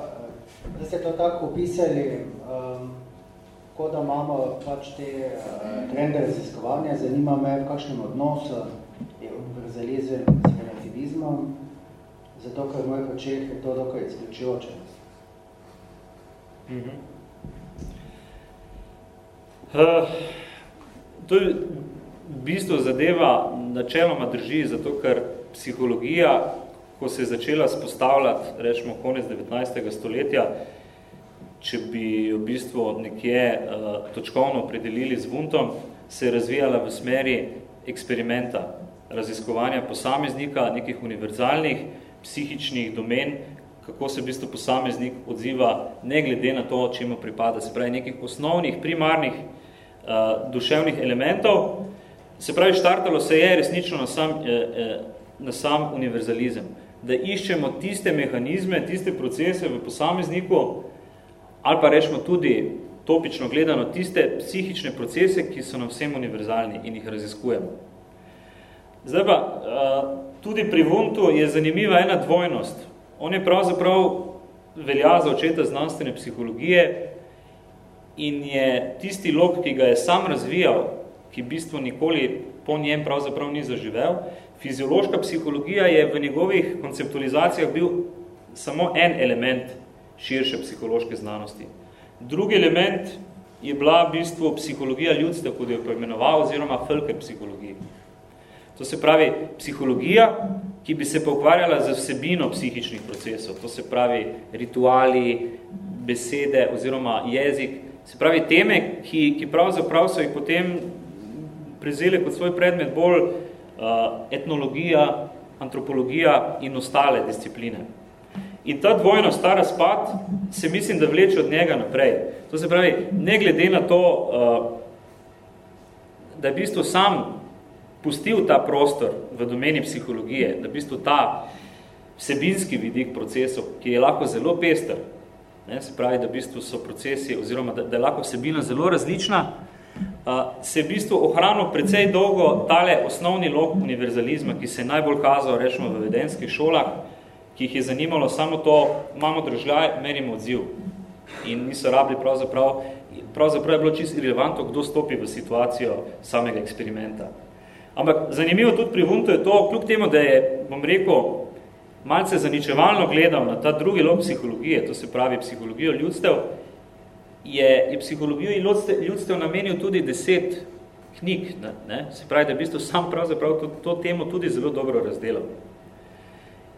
Da ste to tako opisali, um, ko da imamo pač te uh, trende raziskovanja, zanima me, v kakšnem odnosu je univerzalizem z relativizmom, zato ker v mojih očeh je to dokaj izključujoče. Mm -hmm. Uh, to je v bistvu zadeva načeloma drži, zato ker psihologija, ko se je začela spostavljati, rečemo, konec 19. stoletja, če bi v bistvu nekje uh, točkovno predelili z vuntom, se je razvijala v smeri eksperimenta, raziskovanja posameznika, nekih univerzalnih psihičnih domen, kako se v bistvu posameznik odziva, ne glede na to, čemu pripada, se pravi nekih osnovnih, primarnih uh, duševnih elementov. Se pravi, štartalo se je resnično na sam, eh, eh, na sam univerzalizem, da iščemo tiste mehanizme, tiste procese v posamezniku, ali pa rečemo tudi topično gledano, tiste psihične procese, ki so nam vsem univerzalni in jih raziskujemo. Zdaj pa, uh, tudi pri Wundtu je zanimiva ena dvojnost. On je pravzaprav velja za očeta znanstvene psihologije, in je tisti lok, ki ga je sam razvijal, ki v bistvu nikoli po njem pravzaprav ni zaživel, fiziološka psihologija je v njegovih konceptualizacijah bil samo en element širše psihološke znanosti. Drugi element je bila v bistvu psihologija ljudstva, kot je poimenoval, oziroma Felker psihologija. To se pravi psihologija, ki bi se pa ukvarjala z vsebino psihičnih procesov, to se pravi rituali, besede oziroma jezik, Se pravi, teme, ki, ki pravzaprav so jih potem prezeli kot svoj predmet bolj uh, etnologija, antropologija in ostale discipline. In ta dvojnost, ta razpad, se mislim, da vleče od njega naprej. To se pravi, ne glede na to, uh, da je v bistvu sam pustil ta prostor v domeni psihologije, da v bistvu ta vsebinski vidik procesov, ki je lahko zelo pester, Ne, se pravi, da v bistvu so procesi, oziroma da, da je lahko vsebina zelo različna, se je v bistvu ohranil precej dolgo tale osnovni log univerzalizma, ki se je najbolj kazal, rečemo, v vedenskih šolah, ki jih je zanimalo samo to, imamo držljaj, merimo odziv. In niso rabili pravzaprav, pravzaprav je bilo čisto irrelevantno, kdo stopi v situacijo samega eksperimenta. Ampak zanimivo tudi pri Wundtu je to, kljub temu, da je, bom rekel, malce zaničevalno gledal na ta drugi log psihologije, to se pravi psihologijo ljudstev, je, je psihologijo in ljudstev namenil tudi deset knjig, ne, ne? se pravi, da je v bistvu sam pravzaprav to, to temo tudi zelo dobro razdelal.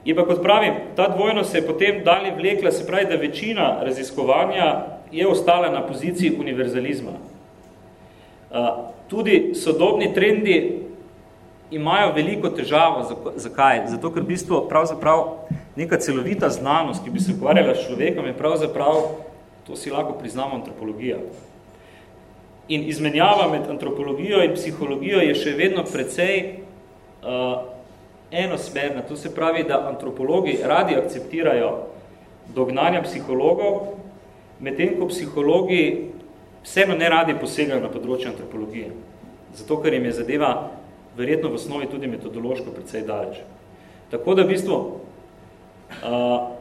In pa kot pravim, ta dvojno se je potem dalje vlekla, se pravi, da večina raziskovanja je ostala na poziciji univerzalizma. Tudi sodobni trendi imajo veliko težavo. Zakaj? Zato, ker v bistvu pravzaprav neka celovita znanost, ki bi se ukvarjala s človekom, je pravzaprav, to si lahko priznamo, antropologija. In izmenjava med antropologijo in psihologijo je še vedno precej uh, enosmerna. To se pravi, da antropologi radi akceptirajo dognanja psihologov, medtem ko psihologi vseeno ne radi posegajo na področje antropologije. Zato, ker jim je zadeva verjetno v osnovi tudi metodološko precej daleč. Tako da v bistvu uh,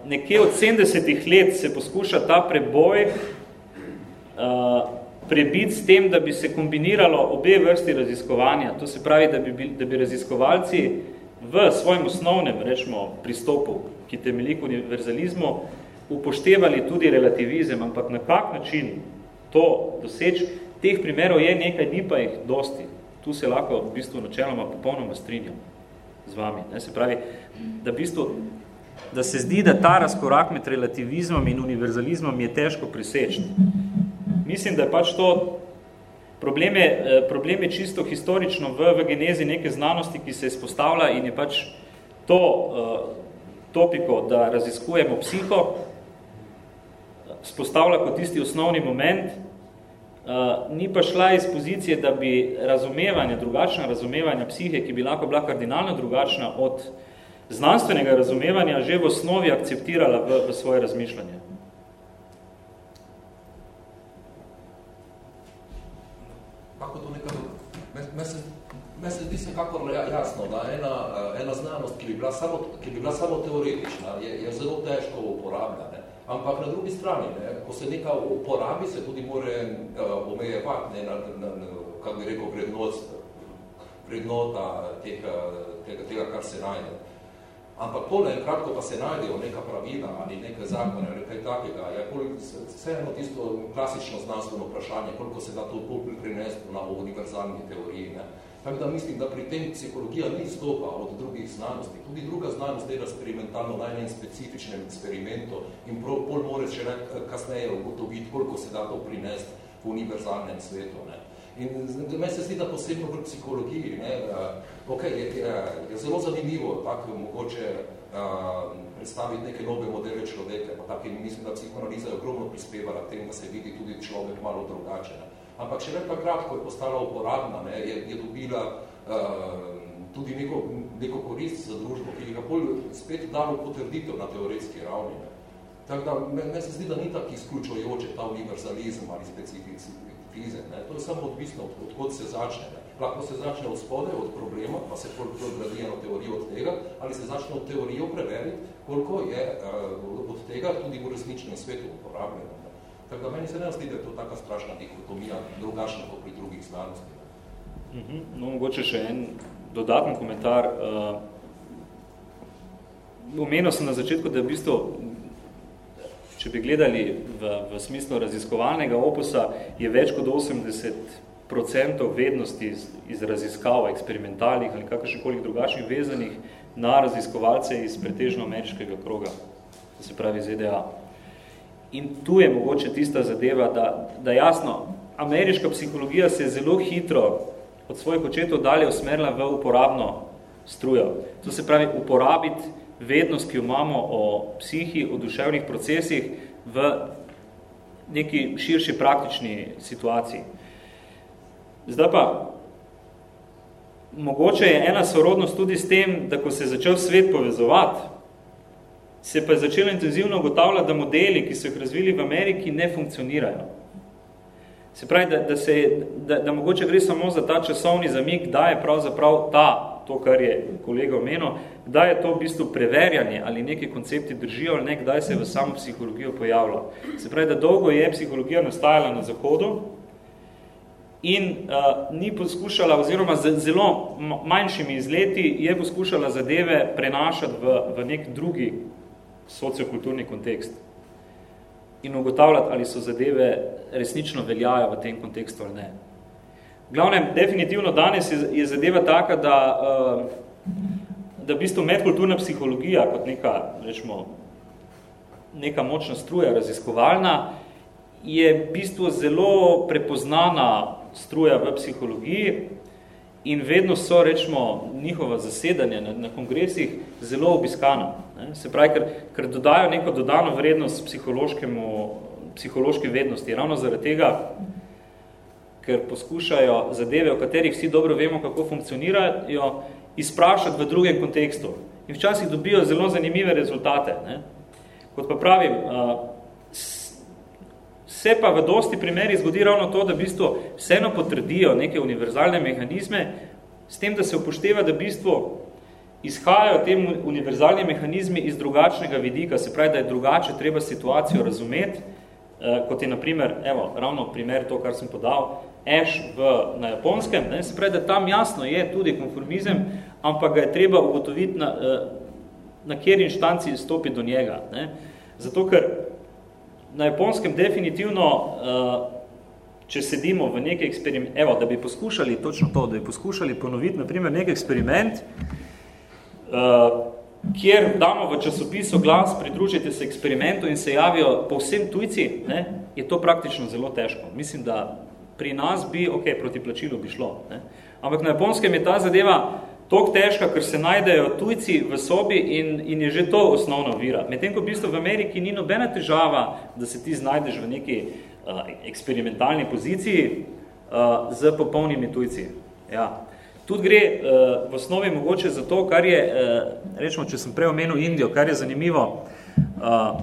nekje od 70 let se poskuša ta preboj uh, prebiti s tem, da bi se kombiniralo obe vrsti raziskovanja. To se pravi, da bi, da bi raziskovalci v svojem osnovnem rečemo, pristopu, ki temelji k univerzalizmu, upoštevali tudi relativizem, ampak na kak način to doseči, teh primerov je nekaj, ni pa jih dosti tu se lahko v bistvu načeloma popolnoma strinjam z vami. Ne? Se pravi, da, v bistvu, da se zdi, da ta razkorak med relativizmom in univerzalizmom je težko priseči. Mislim, da je pač to problem je, eh, problem je čisto historično v, v genezi neke znanosti, ki se izpostavlja in je pač to uh, topiko, da raziskujemo psiho, spostavlja kot tisti osnovni moment, Uh, ni pa šla iz pozicije, da bi razumevanje, drugačna razumevanja psihe, ki bi lahko bila kardinalno drugačna od znanstvenega razumevanja, že v osnovi akceptirala v, v svoje razmišljanje. Kako to nekako, me se, me se zdi se kakor ja, jasno, da ena, eh, ena znanost, ki bi bila samo, ki bi bila samo teoretična, je, je zelo težko uporabljati. Ampak na drugi strani, ne, ko se neka uporabi, se tudi more uh, omejevati, ne, na, na, na, kak bi rekel, vrednost, vrednota tega, tega, tega, kar se najde. Ampak pol kratko pa se najdejo neka pravila ali neke zakone ali kaj takega, je vseeno tisto klasično znanstveno vprašanje, koliko se da to prinesti na univerzalni teoriji. Ne. Tako da mislim, da pri tem psihologija ni stopa od drugih znanosti. Tudi druga znanost dela eksperimentalno na enem specifičnem eksperimentu in pol more še kasneje ugotoviti, koliko se da to prinesti v univerzalnem svetu. Ne. In meni se zdi, posebno v psihologiji, ne, uh, okay, je, je, je zelo zanimivo tako mogoče uh, predstaviti neke nove modele človeka, pa tako mislim, da psihoanaliza je ogromno prispevala k tem, da se vidi tudi človek malo drugače. Ne. Ampak še takrat, ko je postala uporabna, ne, je, je dobila uh, tudi neko, neko korist za družbo, ki je ga bolj spet dalo potrditev na teoretski ravni. Ne. Tako da, me se zdi, da ni tako izključujoče ta univerzalizem ali specificizem. Ne. To je samo odvisno, od, odkot se začne. Ne. Lahko se začne od spode, od problema, pa se gradi eno teorijo od tega, ali se začne od teorijo preveriti, koliko je uh, od tega tudi v resničnem svetu uporabljeno. Tako da meni se ne zdi, da je to taka strašna dikotomija, drugačna kot pri drugih znanosti. Uh -huh. No, mogoče še en dodaten komentar. Uh, omenil sem na začetku, da v bistvu, če bi gledali v, v smislu raziskovalnega opusa, je več kot 80 procentov vednosti iz, iz raziskav, eksperimentalnih ali kakršnikolik drugačnih vezanih na raziskovalce iz pretežno ameriškega kroga, se pravi ZDA. In tu je mogoče tista zadeva, da, da jasno, ameriška psihologija se je zelo hitro od svojih očetov dalje usmerila v uporabno strujo. To se pravi uporabiti vednost, ki jo imamo o psihi, o duševnih procesih v neki širši praktični situaciji. Zdaj pa, mogoče je ena sorodnost tudi s tem, da ko se je začel svet povezovati, se pa je začelo intenzivno ugotavljati, da modeli, ki so jih razvili v Ameriki, ne funkcionirajo. Se pravi, da, da, se, da, da mogoče gre samo za ta časovni zamik, da je pravzaprav ta, to, kar je kolega omenil, da je to v bistvu preverjanje, ali neki koncepti držijo, ali ne, kdaj se je v samo psihologijo pojavilo. Se pravi, da dolgo je psihologija nastajala na Zahodu in uh, ni poskušala, oziroma z zelo manjšimi izleti, je poskušala zadeve prenašati v, v nek drugi sociokulturni kontekst in ugotavljati, ali so zadeve resnično veljajo v tem kontekstu ali ne. Glavnem, definitivno danes je, je zadeva taka, da, uh, da v bistvu medkulturna psihologija kot neka, rečemo, neka močna struja raziskovalna, je v bistvu zelo prepoznana struja v psihologiji in vedno so, rečemo, njihova zasedanja na, na kongresih zelo obiskana. Ne? Se pravi, ker, ker dodajo neko dodano vrednost psihološkemu, psihološki vednosti. Ravno zaradi tega, ker poskušajo zadeve, o katerih vsi dobro vemo, kako funkcionirajo, izprašati v drugem kontekstu. In včasih dobijo zelo zanimive rezultate. Ne? Kot pa pravim, se pa v dosti primeri zgodi ravno to, da v bistvu vseeno potrdijo neke univerzalne mehanizme, s tem, da se upošteva, da v bistvu izhajajo te univerzalni mehanizmi iz drugačnega vidika, se pravi, da je drugače treba situacijo razumeti, kot je na primer, evo, ravno primer to, kar sem podal, Ash v, na japonskem, ne, se pravi, da tam jasno je tudi konformizem, ampak ga je treba ugotoviti, na, eh, na kjer inštanci stopiti do njega. Ne. Zato, ker na japonskem definitivno, eh, če sedimo v nekaj eksperiment, evo, da bi poskušali točno to, da bi poskušali ponoviti, na primer, nek eksperiment, uh, kjer damo v časopisu glas, pridružite se eksperimentu in se javijo povsem tujci, ne, je to praktično zelo težko. Mislim, da pri nas bi, ok, proti plačilu bi šlo. Ne. Ampak na japonskem je ta zadeva toliko težka, ker se najdejo tujci v sobi in, in je že to osnovna vira. Medtem ko v bistvu v Ameriki ni nobena težava, da se ti znajdeš v neki uh, eksperimentalni poziciji uh, z popolnimi tujci. Ja. Tudi gre uh, v osnovi mogoče za to, kar je, uh, rečemo, če sem prej omenil Indijo, kar je zanimivo. Uh,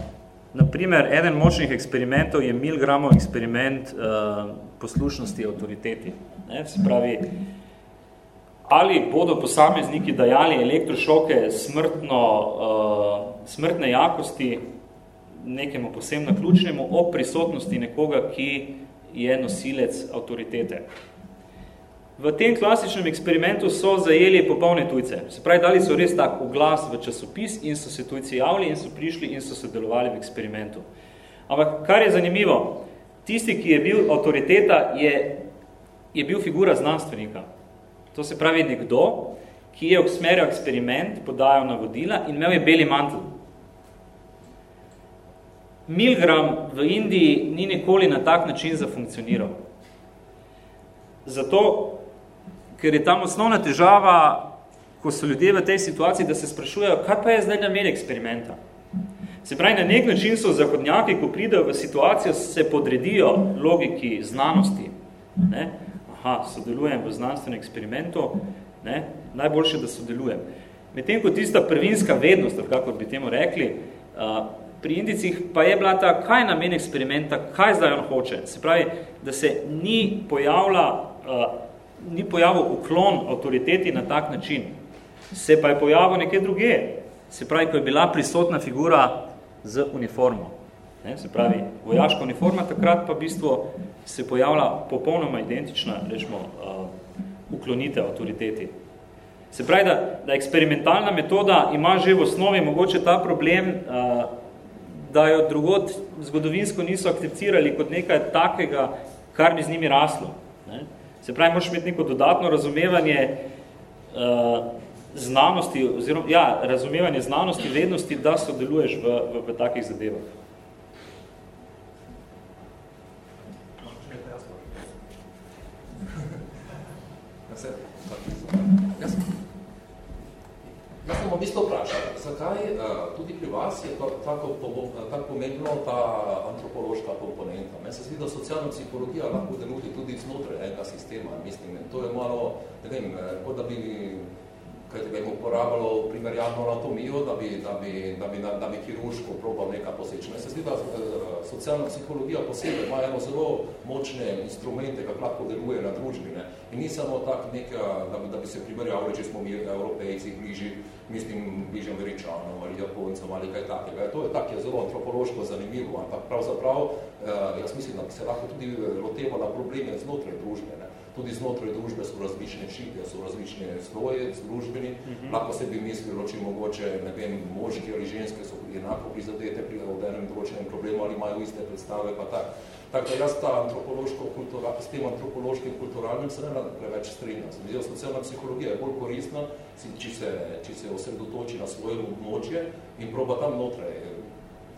naprimer, eden močnih eksperimentov je Milgramov eksperiment uh, poslušnosti avtoriteti. Ne? Se pravi, ali bodo posamezniki dajali elektrošoke smrtno, uh, smrtne jakosti nekemu posebno ključnemu o prisotnosti nekoga, ki je nosilec avtoritete. V tem klasičnem eksperimentu so zajeli popolne tujce. Se pravi, dali so res tak oglas v časopis in so se tujci javili in so prišli in so sodelovali v eksperimentu. Ampak kar je zanimivo, tisti, ki je bil avtoriteta, je, je bil figura znanstvenika. To se pravi nekdo, ki je usmerjal eksperiment, podajal navodila in imel je beli mantel. Milgram v Indiji ni nikoli na tak način zafunkcioniral. Zato ker je tam osnovna težava, ko so ljudje v tej situaciji, da se sprašujejo, kaj pa je zdaj namen eksperimenta. Se pravi, na nek način so zahodnjaki, ko pridejo v situacijo, se podredijo logiki znanosti. Ne? Aha, sodelujem v znanstvenem eksperimentu, ne? najboljše, da sodelujem. Medtem ko tista prvinska vednost, kako bi temu rekli, pri indicih pa je bila ta, kaj je namen eksperimenta, kaj zdaj on hoče. Se pravi, da se ni pojavila ni pojavil uklon avtoriteti na tak način. Se pa je pojavil nekaj druge. Se pravi, ko je bila prisotna figura z uniformo. Ne? Se pravi, vojaška uniforma, takrat pa v bistvu se pojavlja popolnoma identična, rečemo, uh, uklonitev avtoriteti. Se pravi, da, da eksperimentalna metoda ima že v osnovi mogoče ta problem, uh, da jo drugod zgodovinsko niso akceptirali kot nekaj takega, kar bi z njimi raslo. Ne? Se pravi, moraš imeti neko dodatno razumevanje uh, znanosti, oziroma, ja, razumevanje znanosti, vednosti, da sodeluješ v, v, v takih zadevah. Jaz sem v bistvu vprašal, zakaj uh, tudi pri vas je to, tako, tako pomembno ta antropološka komponenta. Meni se zdi, da socialna psihologija lahko deluje tudi znotraj enega sistema. Mislim, to je malo, ne vem, kot da bi kaj tega imel uporabljalo primerjalno anatomijo, da bi, da bi, da bi, da bi kirurško probal nekaj poseči. Se zdi, da socialna psihologija posebej ima eno zelo močne instrumente, kako lahko deluje na družbi. Ne? In ni samo tak neka, da bi, da bi se primerjavali, če smo mi evropejci bliži, mislim, bliži američanom ali japoncom ali kaj takega. To je tak, je zelo antropološko zanimivo, ampak pravzaprav, jaz mislim, da bi se lahko tudi lotevalo probleme znotraj družbe. Ne? Tudi znotraj družbe so različne šipe, so različne sloje družbeni. Uh mhm. -huh. Lahko se bi mislilo, če mogoče, ne vem, moški ali ženske so enako prizadete pri enem določenem problemu ali imajo iste predstave, pa tak. Tako da jaz ta antropološko s tem antropološkim kulturalnim se ne rad preveč strinjam. Se mi zdi, socialna psihologija je bolj koristna, če se, če se osredotoči na svoje območje in proba tam notraj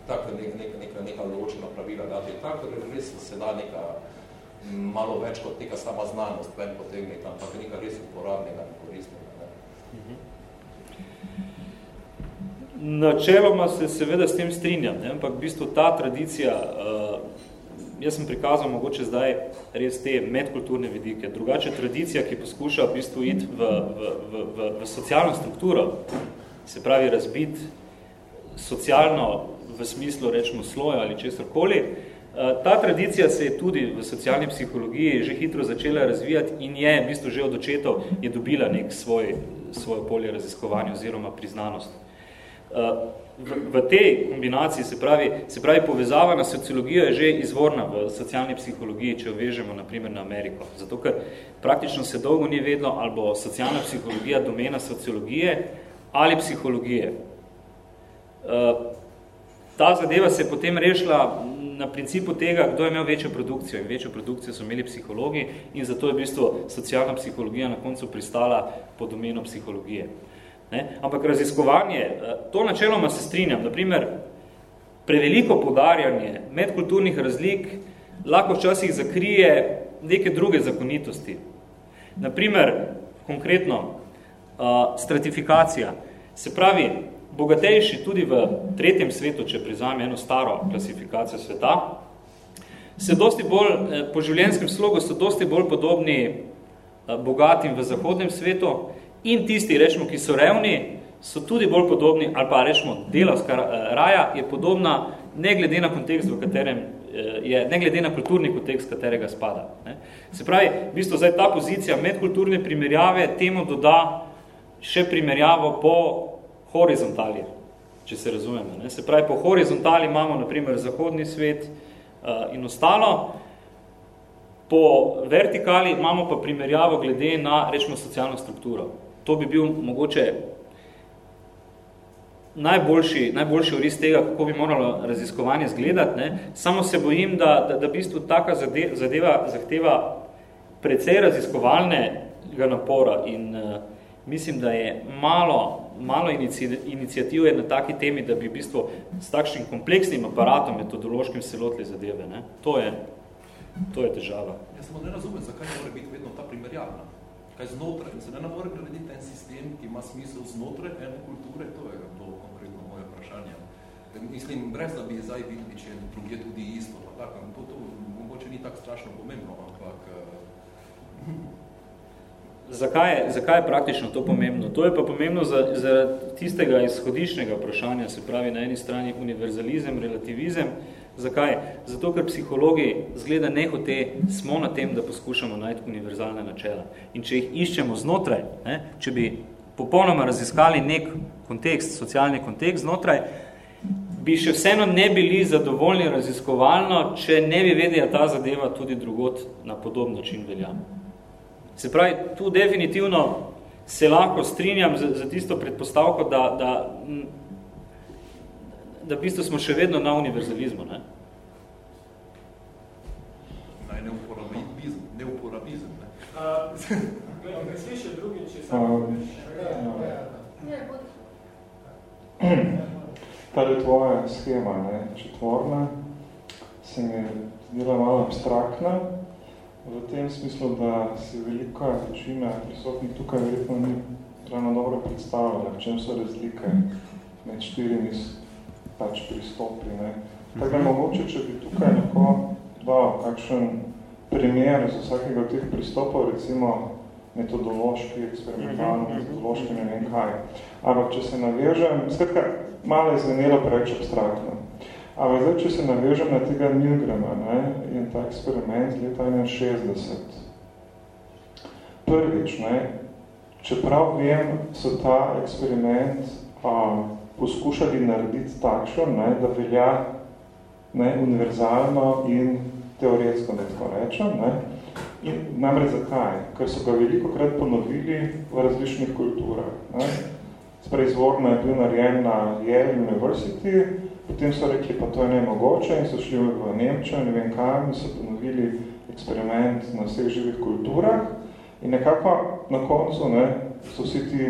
tako neka, neka, neka, neka ločena pravila dati. Tako da res se da neka malo več kot neka sama znanost ven potegniti, ampak nekaj res uporabnega in koristnega. Ne? Načeloma se seveda s tem strinjam, ne? ampak v bistvu ta tradicija, uh, jaz sem prikazal mogoče zdaj res te medkulturne vidike, drugače tradicija, ki poskuša v bistvu iti v, v, v, v, v socialno strukturo, se pravi razbiti socialno v smislu rečemo sloja ali česarkoli, uh, ta tradicija se je tudi v socialni psihologiji že hitro začela razvijati in je, v bistvu že od očetov, je dobila nek svoj, svoje polje raziskovanja oziroma priznanost. Eh, v, v tej kombinaciji se pravi, se pravi povezava na sociologijo je že izvorna v socialni psihologiji, če jo vežemo naprimer na Ameriko. Zato, ker praktično se dolgo ni vedno ali bo socialna psihologija domena sociologije ali psihologije. Eh, ta zadeva se je potem rešila na principu tega, kdo je imel večjo produkcijo. In večjo produkcijo so imeli psihologi in zato je v bistvu socialna psihologija na koncu pristala pod domeno psihologije. Ne? Ampak raziskovanje, eh, to načeloma se strinjam, naprimer, preveliko podarjanje medkulturnih razlik lahko včasih zakrije neke druge zakonitosti. Naprimer, konkretno, uh, stratifikacija. Se pravi, bogatejši tudi v tretjem svetu, če prizame eno staro klasifikacijo sveta, se dosti bolj, eh, po življenjskem slogu so dosti bolj podobni eh, bogatim v zahodnem svetu in tisti, rečemo, ki so revni, so tudi bolj podobni, ali pa rečemo, delavska eh, raja je podobna ne glede na kontekst, v katerem je, ne glede na kulturni kontekst, katerega spada. Ne. Se pravi, v bistvu zdaj ta pozicija medkulturne primerjave temu doda še primerjavo po horizontali, če se razumemo. Ne? Se pravi, po horizontali imamo naprimer zahodni svet uh, in ostalo, po vertikali imamo pa primerjavo glede na, rečemo, socialno strukturo. To bi bil mogoče najboljši, najboljši oris tega, kako bi moralo raziskovanje zgledati. Ne? Samo se bojim, da, da, da bistvu taka zadeva zahteva precej raziskovalnega napora in uh, mislim, da je malo malo inicijativ je na taki temi, da bi v bistvu s takšnim kompleksnim aparatom metodološkim se lotili zadeve. Ne? To, je, to je težava. Jaz samo ne razumem, zakaj mora biti vedno ta primerjalna. Kaj znotraj? Se ne mora narediti en sistem, ki ima smisel znotraj ene kulture? To je to konkretno moje vprašanje. Mislim, brez da bi zdaj videli, če druge tudi isto. Pa tako, to, to mogoče ni tako strašno pomembno, ampak... Uh, Zakaj zakaj je praktično to pomembno? To je pa pomembno za, za tistega izhodišnjega vprašanja, se pravi na eni strani univerzalizem, relativizem. Zakaj? Zato, ker psihologi zgleda nehote smo na tem, da poskušamo najti univerzalne načela. In če jih iščemo znotraj, ne, če bi popolnoma raziskali nek kontekst, socialni kontekst znotraj, bi še vseeno ne bili zadovoljni raziskovalno, če ne bi vedeli, da ta zadeva tudi drugot na podoben način veljamo. Se pravi, tu definitivno se lahko strinjam za, za tisto predpostavko, da, da, da v bistvu smo še vedno na univerzalizmu. Ne? Naj neuporabizem, neuporabizem. Ne? Uh, ne sliši drugi, če sam... Tale tvoja schema, ne, četvorna, se mi je zdela malo abstraktna, v tem smislu, da se velika večina prisotnih tukaj verjetno ni ravno dobro predstavljala, v čem so razlike med štirimi pač pristopi. Ne. Tako da mogoče, če bi tukaj lahko dal kakšen primer za vsakega od teh pristopov, recimo metodološki, eksperimentalno, mhm, mhm. metodološki, ne vem kaj. Ampak, če se navežem, skratka, malo je zvenelo preveč abstraktno. Ampak zdaj, če se navežem na tega Milgrama ne, in ta eksperiment z leta 61. Prvič, ne, čeprav vem, so ta eksperiment a, poskušali narediti takšen, ne, da velja ne, univerzalno in teoretsko, ne tako rečem, ne, In namreč zakaj? Ker so ga veliko krat ponovili v različnih kulturah. Ne? Spreizvorno je bil narejen na Yale University, potem so rekli, pa to je nemogoče in so šli v Nemčijo, ne vem kam, in so ponovili eksperiment na vseh živih kulturah. In nekako na koncu ne, so vsi ti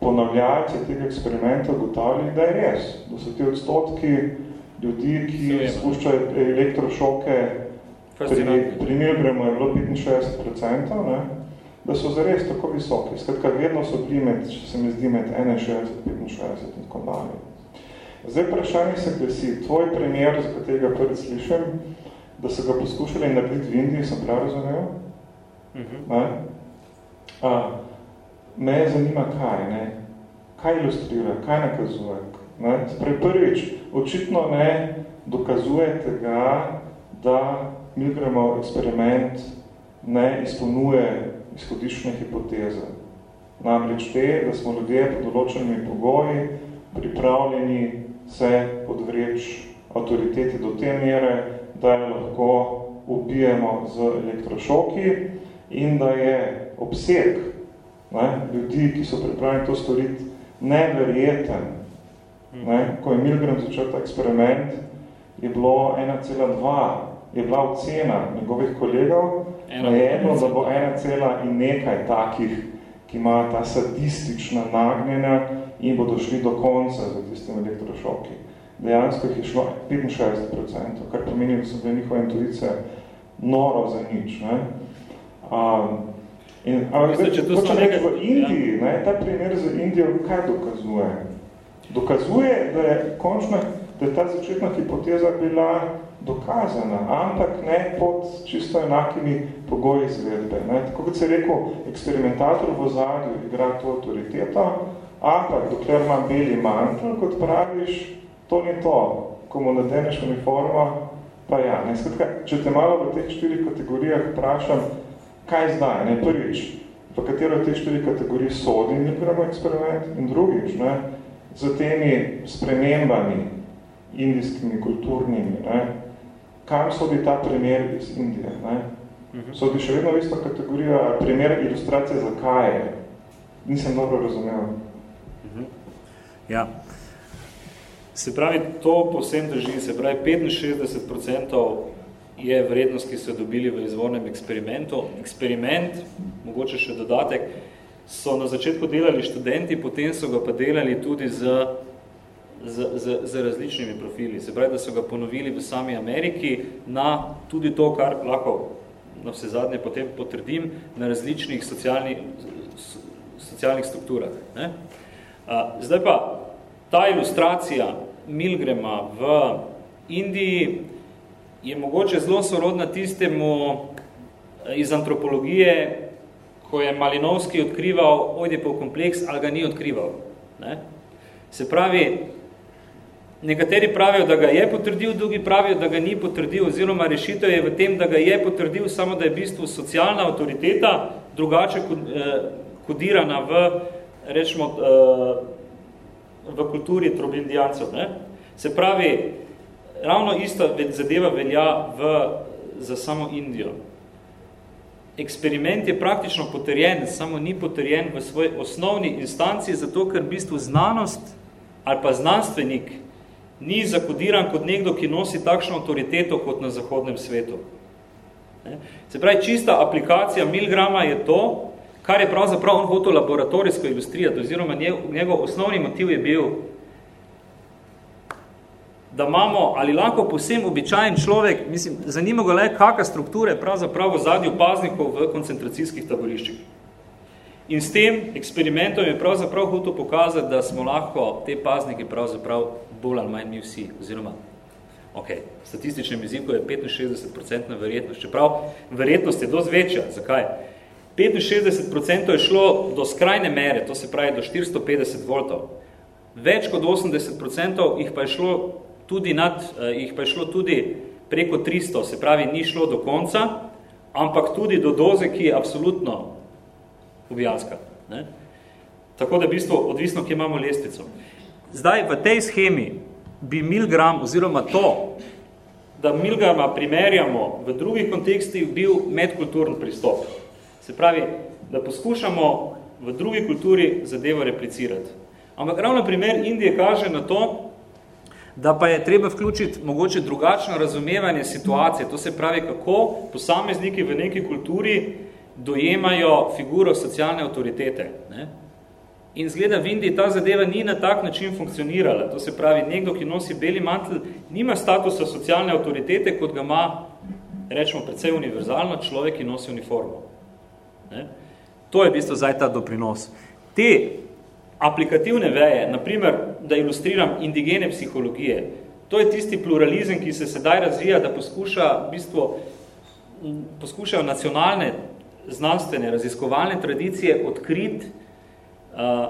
ponavljalci tega eksperimenta ugotavljali, da je res, da so ti odstotki ljudi, ki spuščajo elektrošoke Pri, pri Milgremu je bilo 65%, ne, da so zares tako visoki. Skratka, vedno so bili med, se mi zdi, med 61, 65 in tako dalje. Zdaj vprašanje se glesi, tvoj primer, za katerega prvi slišim, da so ga poskušali narediti v Indiji, sem prav razumel? Uh mhm. -huh. ne? A, me zanima kaj, ne? kaj ilustrira, kaj nakazuje. Ne? Sprej prvič, očitno ne dokazujete ga, da Milgramov eksperiment ne izpolnjuje izhodiščne hipoteze. Namreč te, da smo ljudje pod določenimi pogoji pripravljeni se podvreč avtoriteti do te mere, da jo lahko ubijemo z elektrošoki in da je obseg ne, ljudi, ki so pripravljeni to storiti, neverjeten. Ne, ko je Milgram začel ta eksperiment, je bilo 1,2 je bila ocena njegovih kolegov najedno, da bo ena cela in nekaj takih, ki ima ta sadistična nagnjenja in bodo šli do konca za tistim elektrošoki. Dejansko jih je šlo 65%, kar pomeni, da so bile njihove intuice noro za nič. Ne? Um, in, ampak zdaj, če to nekaj... v Indiji, ja. ne, ta primer za Indijo, kaj dokazuje? Dokazuje, da je končno, da je ta začetna hipoteza bila dokazana, ampak ne pod čisto enakimi pogoji izvedbe. Ne. Tako kot se je rekel, eksperimentator v zadju igra to autoriteto, ampak dokler imam beli mantel, kot praviš, to ni to. Ko mu nadeneš uniforma, pa ja. Ne. Skratka, če te malo v teh štirih kategorijah vprašam, kaj zdaj? Ne. Prvič, v katero teh štirih kategorij sodi mikramo eksperiment in drugič, ne, z temi spremembami indijskimi, kulturnimi, ne, kam sodi ta primer iz Indije. Ne? Mhm. Sodi še vedno isto kategorija primer ilustracije, zakaj je. Nisem dobro razumel. Ja. Se pravi, to povsem drži. Se pravi, 65% je vrednost, ki so dobili v izvornem eksperimentu. Eksperiment, mogoče še dodatek, so na začetku delali študenti, potem so ga pa delali tudi z z, z, z različnimi profili. Se pravi, da so ga ponovili v sami Ameriki na tudi to, kar lahko na vse zadnje potem potrdim, na različnih socialnih, socialnih strukturah. Ne? Zdaj pa, ta ilustracija Milgrema v Indiji je mogoče zelo sorodna tistemu iz antropologije, ko je Malinovski odkrival Ojdipov kompleks, ali ga ni odkrival. Ne? Se pravi, Nekateri pravijo, da ga je potrdil, drugi pravijo, da ga ni potrdil, oziroma rešitev je v tem, da ga je potrdil, samo da je v bistvu socialna avtoriteta drugače eh, kodirana v, rečemo, eh, v kulturi trobindijancev. Ne? Se pravi, ravno ista zadeva velja v, za samo Indijo. Eksperiment je praktično potrjen, samo ni potrjen v svoj osnovni instanci, zato ker v bistvu znanost ali pa znanstvenik ni zakodiran kot nekdo, ki nosi takšno avtoriteto kot na zahodnem svetu. Se pravi, čista aplikacija Milgrama je to, kar je pravzaprav on hotel laboratorijsko ilustrirati, oziroma njegov osnovni motiv je bil, da imamo ali lahko posem običajen človek, mislim, zanima ga le, kakva struktura je pravzaprav v zadnju paznikov v koncentracijskih taboriščih. In s tem eksperimentom je pravzaprav hotel pokazati, da smo lahko te pazniki pravzaprav bolj ali manj mi vsi, oziroma, ok, v statističnem jeziku je 65% verjetnost, čeprav verjetnost je dosti večja. Zakaj? 65% je šlo do skrajne mere, to se pravi do 450 voltov. Več kot 80% jih pa je šlo tudi, nad, eh, jih pa je šlo tudi preko 300, se pravi, ni šlo do konca, ampak tudi do doze, ki je absolutno ubijanska. Ne? Tako da v bistvu odvisno, ki imamo lestvico. Zdaj, v tej schemi bi milgram oziroma to, da milgrama primerjamo v drugih kontekstih, bil medkulturni pristop. Se pravi, da poskušamo v drugi kulturi zadevo replicirati. Ampak ravno primer Indije kaže na to, da pa je treba vključiti mogoče drugačno razumevanje situacije. To se pravi, kako posamezniki v neki kulturi dojemajo figuro socialne avtoritete. Ne? In zgleda v Indiji ta zadeva ni na tak način funkcionirala. To se pravi, nekdo, ki nosi beli mantel, nima statusa socialne avtoritete, kot ga ima, rečemo, predvsej univerzalno človek, ki nosi uniformo. Ne? To je v bistvu zdaj ta doprinos. Te aplikativne veje, naprimer, da ilustriram indigene psihologije, to je tisti pluralizem, ki se sedaj razvija, da poskuša, v bistvu, poskušajo nacionalne znanstvene, raziskovalne tradicije odkriti, uh,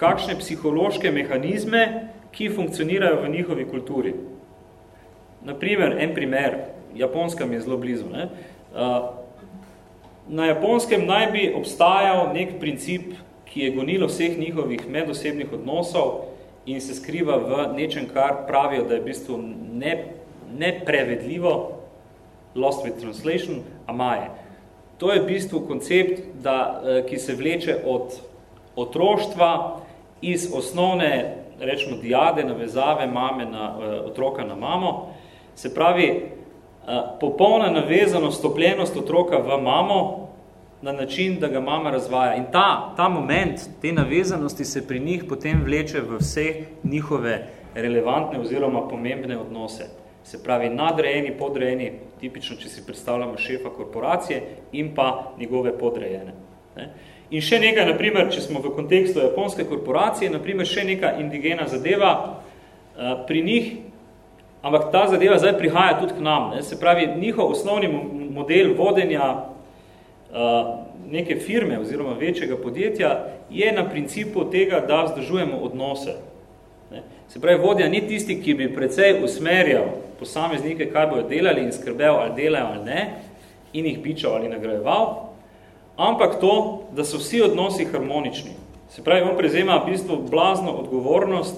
kakšne psihološke mehanizme, ki funkcionirajo v njihovi kulturi. Naprimer, en primer, Japonska mi je zelo blizu. Ne? Uh, na Japonskem naj bi obstajal nek princip ki je gonilo vseh njihovih medosebnih odnosov in se skriva v nečem, kar pravijo, da je v bistvu ne, neprevedljivo, lost with translation, amaje. To je v bistvu koncept, da, eh, ki se vleče od otroštva iz osnovne, rečemo, diade, navezave mame na eh, otroka na mamo. Se pravi, popolna navezanost, stopljenost otroka v mamo, na način, da ga mama razvaja. In ta, ta moment, te navezanosti se pri njih potem vleče v vse njihove relevantne oziroma pomembne odnose. Se pravi, nadrejeni, podrejeni, tipično, če si predstavljamo šefa korporacije in pa njegove podrejene. Ne? In še nekaj, naprimer, če smo v kontekstu japonske korporacije, naprimer, še neka indigena zadeva pri njih, ampak ta zadeva zdaj prihaja tudi k nam. Ne? Se pravi, njihov osnovni model vodenja neke firme oziroma večjega podjetja je na principu tega, da vzdržujemo odnose. Ne. Se pravi, vodja ni tisti, ki bi precej usmerjal posameznike, kaj bojo delali in skrbel ali delajo ali ne, in jih bičal ali nagrajeval, ampak to, da so vsi odnosi harmonični. Se pravi, on prezema v bistvu blazno odgovornost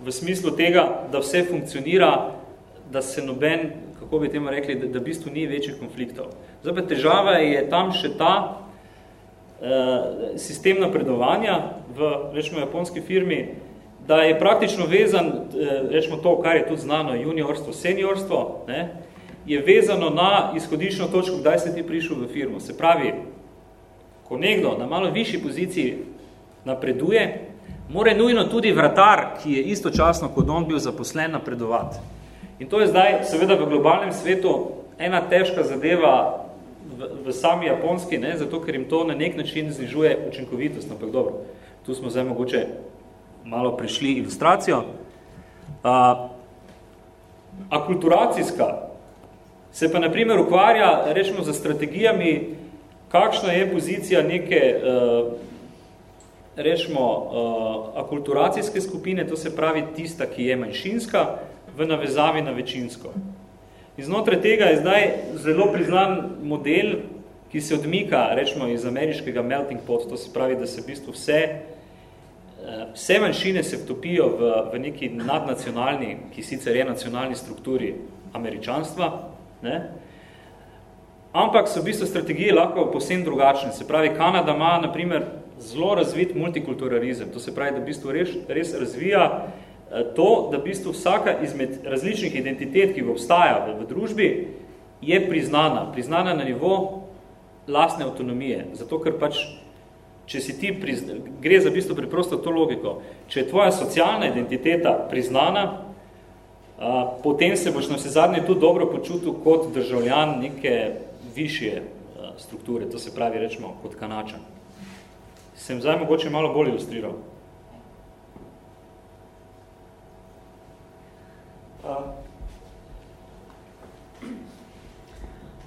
v smislu tega, da vse funkcionira, da se noben kako bi temu rekli, da, da v bistvu ni večjih konfliktov. Zdaj pa težava je tam še ta eh, sistem napredovanja v, rečemo, japonski firmi, da je praktično vezan, eh, rečemo to, kar je tudi znano, juniorstvo, seniorstvo, ne, je vezano na izhodično točko, kdaj se ti prišel v firmo. Se pravi, ko nekdo na malo višji poziciji napreduje, mora nujno tudi vratar, ki je istočasno kot on bil zaposlen, napredovati. In to je zdaj seveda v globalnem svetu ena težka zadeva v, v sami japonski, ne, zato ker jim to na nek način znižuje učinkovitost, ampak dobro, tu smo zdaj mogoče malo prišli ilustracijo. A, akulturacijska se pa na primer ukvarja, rečemo, za strategijami, kakšna je pozicija neke, uh, rečemo, uh, akulturacijske skupine, to se pravi tista, ki je manjšinska, v navezavi na večinsko. Iznotraj tega je zdaj zelo priznan model, ki se odmika, rečemo, iz ameriškega melting pot, to se pravi, da se v bistvu vse, eh, vse manjšine se vtopijo v, v neki nadnacionalni, ki sicer je nacionalni strukturi američanstva, ne? ampak so v bistvu strategije lahko posebno drugačne. Se pravi, Kanada ima, na primer, zelo razvit multikulturalizem, to se pravi, da v bistvu res, res razvija Eh, to, da v bistvu vsaka izmed različnih identitet, ki obstaja v, v družbi, je priznana. Priznana na nivo lastne avtonomije. Zato, ker pač, če si ti prizna, gre za v bistvu preprosto to logiko. Če je tvoja socialna identiteta priznana, a, potem se boš na vse zadnje tudi dobro počutil kot državljan neke višje a, strukture, to se pravi, rečemo, kot kanačan. Sem zdaj mogoče malo bolj ilustriral.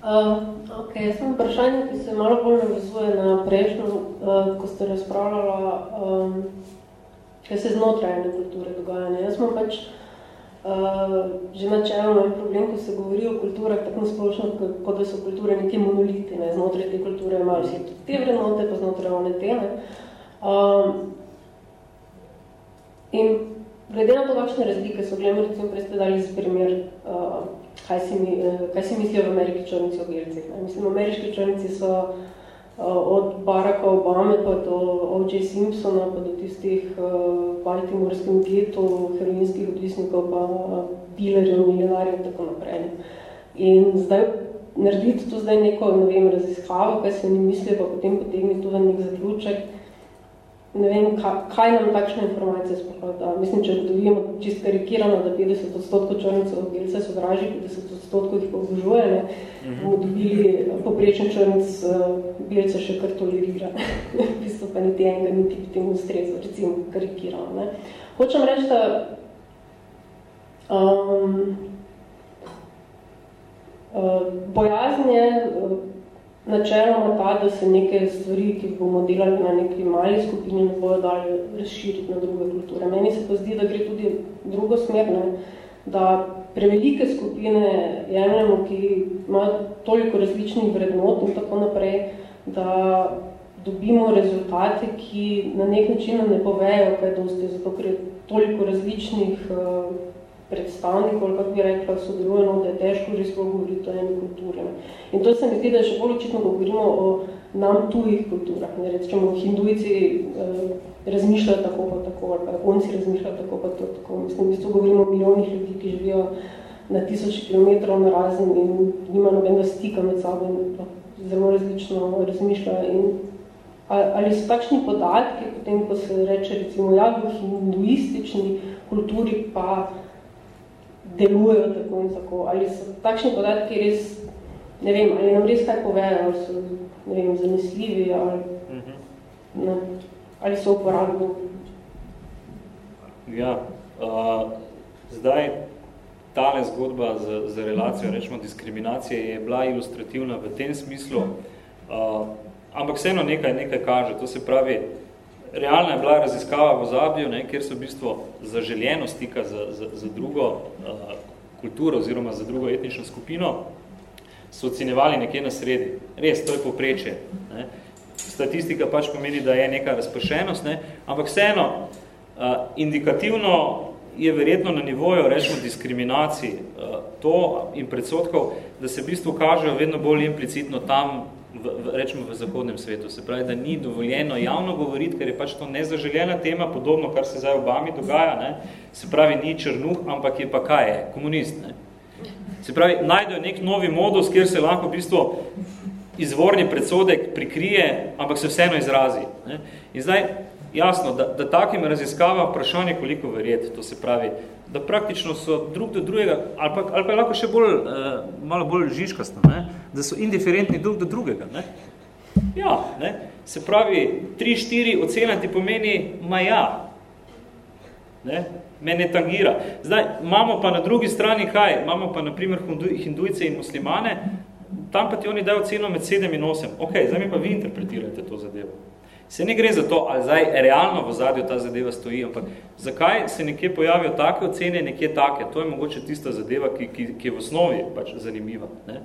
Uh, ok, jaz sem vprašanje, ki se malo bolj navezuje na prejšnjo, uh, ko ste razpravljala, um, kaj se znotraj ene kulture dogajanja. Jaz sem pač uh, že načelno en problem, ko se govori o kulturah, tako splošno, kot da so kulture neke monoliti, ne? znotraj te kulture imajo vsi te vrednote, pa znotraj one te. Ne? Um, in glede na to, kakšne razlike so, gledamo, recimo, prej ste dali za primer, uh, kaj, si mi, uh, kaj si mislijo v Ameriki črnici o belcih. Ne? Mislim, ameriški črnici so od Baracka Obame pa do O.J. Simpsona, pa do tistih uh, baltimorskim getu, heroinskih odvisnikov, pa uh, dealerjev, milijonarjev in tako naprej. In zdaj narediti to zdaj neko, ne vem, raziskavo, kaj se ni mislijo, pa potem potegniti tudi nek zaključek, ne vem, kaj, nam takšne informacije sploh da. Mislim, če dobimo čist karikirano, da 50 odstotkov črnicev belce so dražji, 50 odstotkov jih obožuje, ne, mhm. bomo dobili poprečen črnic uh, belce še kar tolerira. v bistvu pa niti enega niti potem ustreza, recimo karikirano. Ne. Hočem reči, da um, uh, bojazen je, uh, načeloma ta, da se neke stvari, ki bomo delali na neki mali skupini, ne bojo dali razširiti na druge kulture. Meni se pa zdi, da gre tudi drugo smer, ne? da prevelike skupine jemljamo, ki imajo toliko različnih vrednot in tako naprej, da dobimo rezultate, ki na nek način ne povejo kaj dosti, zato ker je toliko različnih uh, predstavnikov, ali kako bi rekla, sodelujemo, da je težko že sploh govoriti o eni kulturi. In to se mi zdi, da še bolj očitno govorimo o nam tujih kulturah. Ne rečemo, hindujci eh, razmišljajo tako pa tako, ali pa japonci razmišljajo tako pa to, tako. Mislim, bistvu govorimo o milijonih ljudi, ki živijo na tisoč kilometrov na razen in nima nobenega stika med sabo in zelo različno razmišljajo. In ali so takšni podatki, potem, ko se reče, recimo, ja, v hinduistični kulturi pa delujejo tako in tako. Ali so takšni podatki res, ne vem, ali nam res kaj povejo, ali so, ne vem, zanesljivi, ali, mhm. ne, ali so uporabni. Ja, uh, zdaj tale zgodba z, z relacijo, rečemo, diskriminacije je bila ilustrativna v tem smislu, uh, ampak vseeno nekaj, nekaj kaže, to se pravi, realna je bila raziskava v Zabiju, ne, kjer so v bistvu zaželjeno stika za, za, za drugo uh, kulturo oziroma za drugo etnično skupino, so ocenjevali nekje na sredi. Res, to je poprečje. Ne. Statistika pač pomeni, da je neka razpršenost, ne, ampak vseeno, uh, indikativno je verjetno na nivoju, rečemo, diskriminaciji uh, to in predsotkov, da se v bistvu kažejo vedno bolj implicitno tam, v, v, rečemo v zahodnem svetu. Se pravi, da ni dovoljeno javno govoriti, ker je pač to nezaželjena tema, podobno, kar se zdaj v Obami dogaja. Ne? Se pravi, ni črnuh, ampak je pa kaj je? Komunist. Ne? Se pravi, najdejo nek novi modus, kjer se lahko v bistvu izvorni predsodek prikrije, ampak se vseeno izrazi. Ne? In zdaj, jasno, da, da takim raziskava vprašanje, koliko verjeti, to se pravi, da praktično so drug do drugega, ali pa, ali pa je lahko še bolj, eh, malo bolj žiškastno, ne? Da so indiferentni drug do drugega. Ne? Ja, ne? se pravi, tri, štiri ocena ti pomeni, ma ja, ne? mene tangira. Zdaj, imamo pa na drugi strani kaj? Imamo pa na primer hindujce in muslimane, tam pa ti oni dajo oceno med 7 in 8. Ok, zdaj mi pa vi interpretirate to zadevo. Se ne gre za to, ali zdaj realno v zadju ta zadeva stoji, ampak zakaj se nekje pojavijo take ocene, nekje take? To je mogoče tista zadeva, ki, ki, ki je v osnovi pač zanimiva. Ne?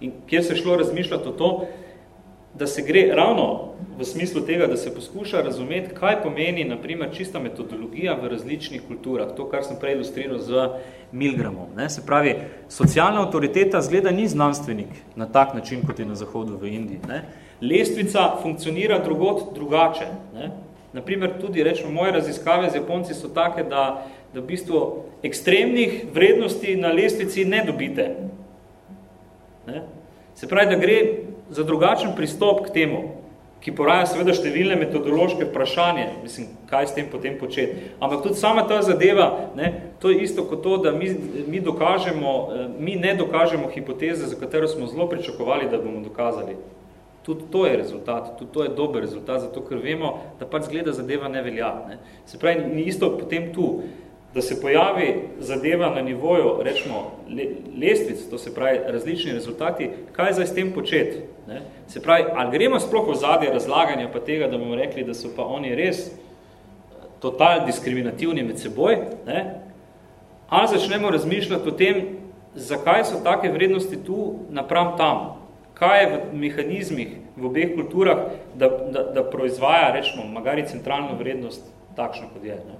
In kjer se šlo razmišljati o to, da se gre ravno v smislu tega, da se poskuša razumeti, kaj pomeni, na primer, čista metodologija v različnih kulturah, to, kar sem prej ilustriral z Milgramom. Ne? Se pravi, socialna avtoriteta zgleda ni znanstvenik na tak način, kot je na zahodu v Indiji. Ne? lestvica funkcionira drugot drugače. Ne? Naprimer, tudi rečemo, moje raziskave z Japonci so take, da, da v bistvu ekstremnih vrednosti na lestvici ne dobite. Ne? Se pravi, da gre za drugačen pristop k temu, ki poraja seveda številne metodološke vprašanje, mislim, kaj s tem potem početi. Ampak tudi sama ta zadeva, ne, to je isto kot to, da mi, mi, dokažemo, eh, mi ne dokažemo hipoteze, za katero smo zelo pričakovali, da bomo dokazali. Tudi to je rezultat, tudi to je dober rezultat, zato ker vemo, da pač zgleda zadeva ne velja. Ne. Se pravi, ni isto potem tu. Da se pojavi zadeva na nivoju, rečemo, lestvic, to se pravi različni rezultati, kaj zdaj s tem početi? Ne? Se pravi, ali gremo sploh v zadje razlaganja pa tega, da bomo rekli, da so pa oni res total diskriminativni med seboj, ne? ali začnemo razmišljati o tem, zakaj so take vrednosti tu napram tam, kaj je v mehanizmih v obeh kulturah, da, da, da proizvaja, rečemo, magari centralno vrednost takšno, kot je. Ne?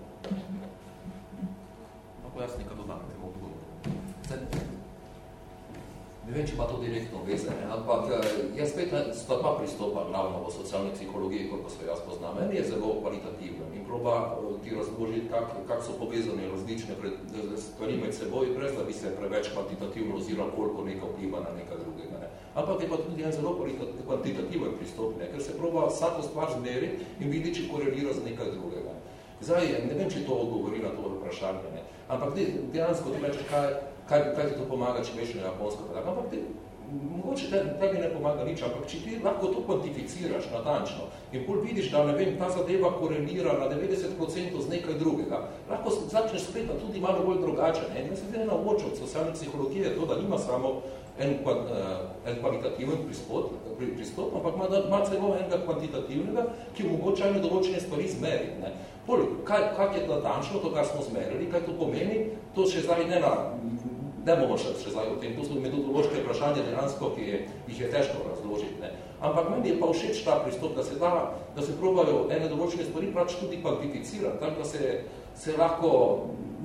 Jaz nekaj dodam temu odgovoru. Ne vem, če pa to direktno veze, ne? ampak eh, jaz spet sta dva pristopa glavno v socialni psihologiji, kot se jaz poznam. Meni je zelo kvalitativno in proba eh, ti razložiti, kak, kak so povezane različne stvari med seboj, brez da bi se preveč kvantitativno oziral, koliko nekaj vpliva na nekaj drugega. Ne? Ampak je pa tudi en zelo kvantitativen pristop, ne? ker se proba vsako stvar zmeriti in vidi, če korelira z nekaj drugega. Zdaj, ne vem, če to odgovori na to vprašanje, ne? Ampak dejansko ti reče, kaj, kaj, kaj ti to pomaga, če veš na japonsko, tako, ampak ti, mogoče te, tebi ne pomaga nič, ampak če ti lahko to kvantificiraš natančno in bolj vidiš, da ne vem, ta zadeva korelira na 90% z nekaj drugega, lahko začneš spet tudi malo bolj drugače. Ne? Jaz se na očo od socialne psihologije to, da nima samo en, uh, en kvalitativen pristop, pristop ampak ima, ima celo enega kvantitativnega, ki omogoča določene stvari zmeriti. Ne? Pol, kaj, kak je natančno to, kar smo zmerili, kaj to pomeni, to še zdaj ne na, ne bomo še, še zdaj o tem, to so metodološke vprašanje dejansko, ki je, jih je težko razložiti. Ne? Ampak meni je pa všeč ta pristop, da se, da, da se probajo ene določene stvari prač tudi kvantificirati, tako da se, se lahko,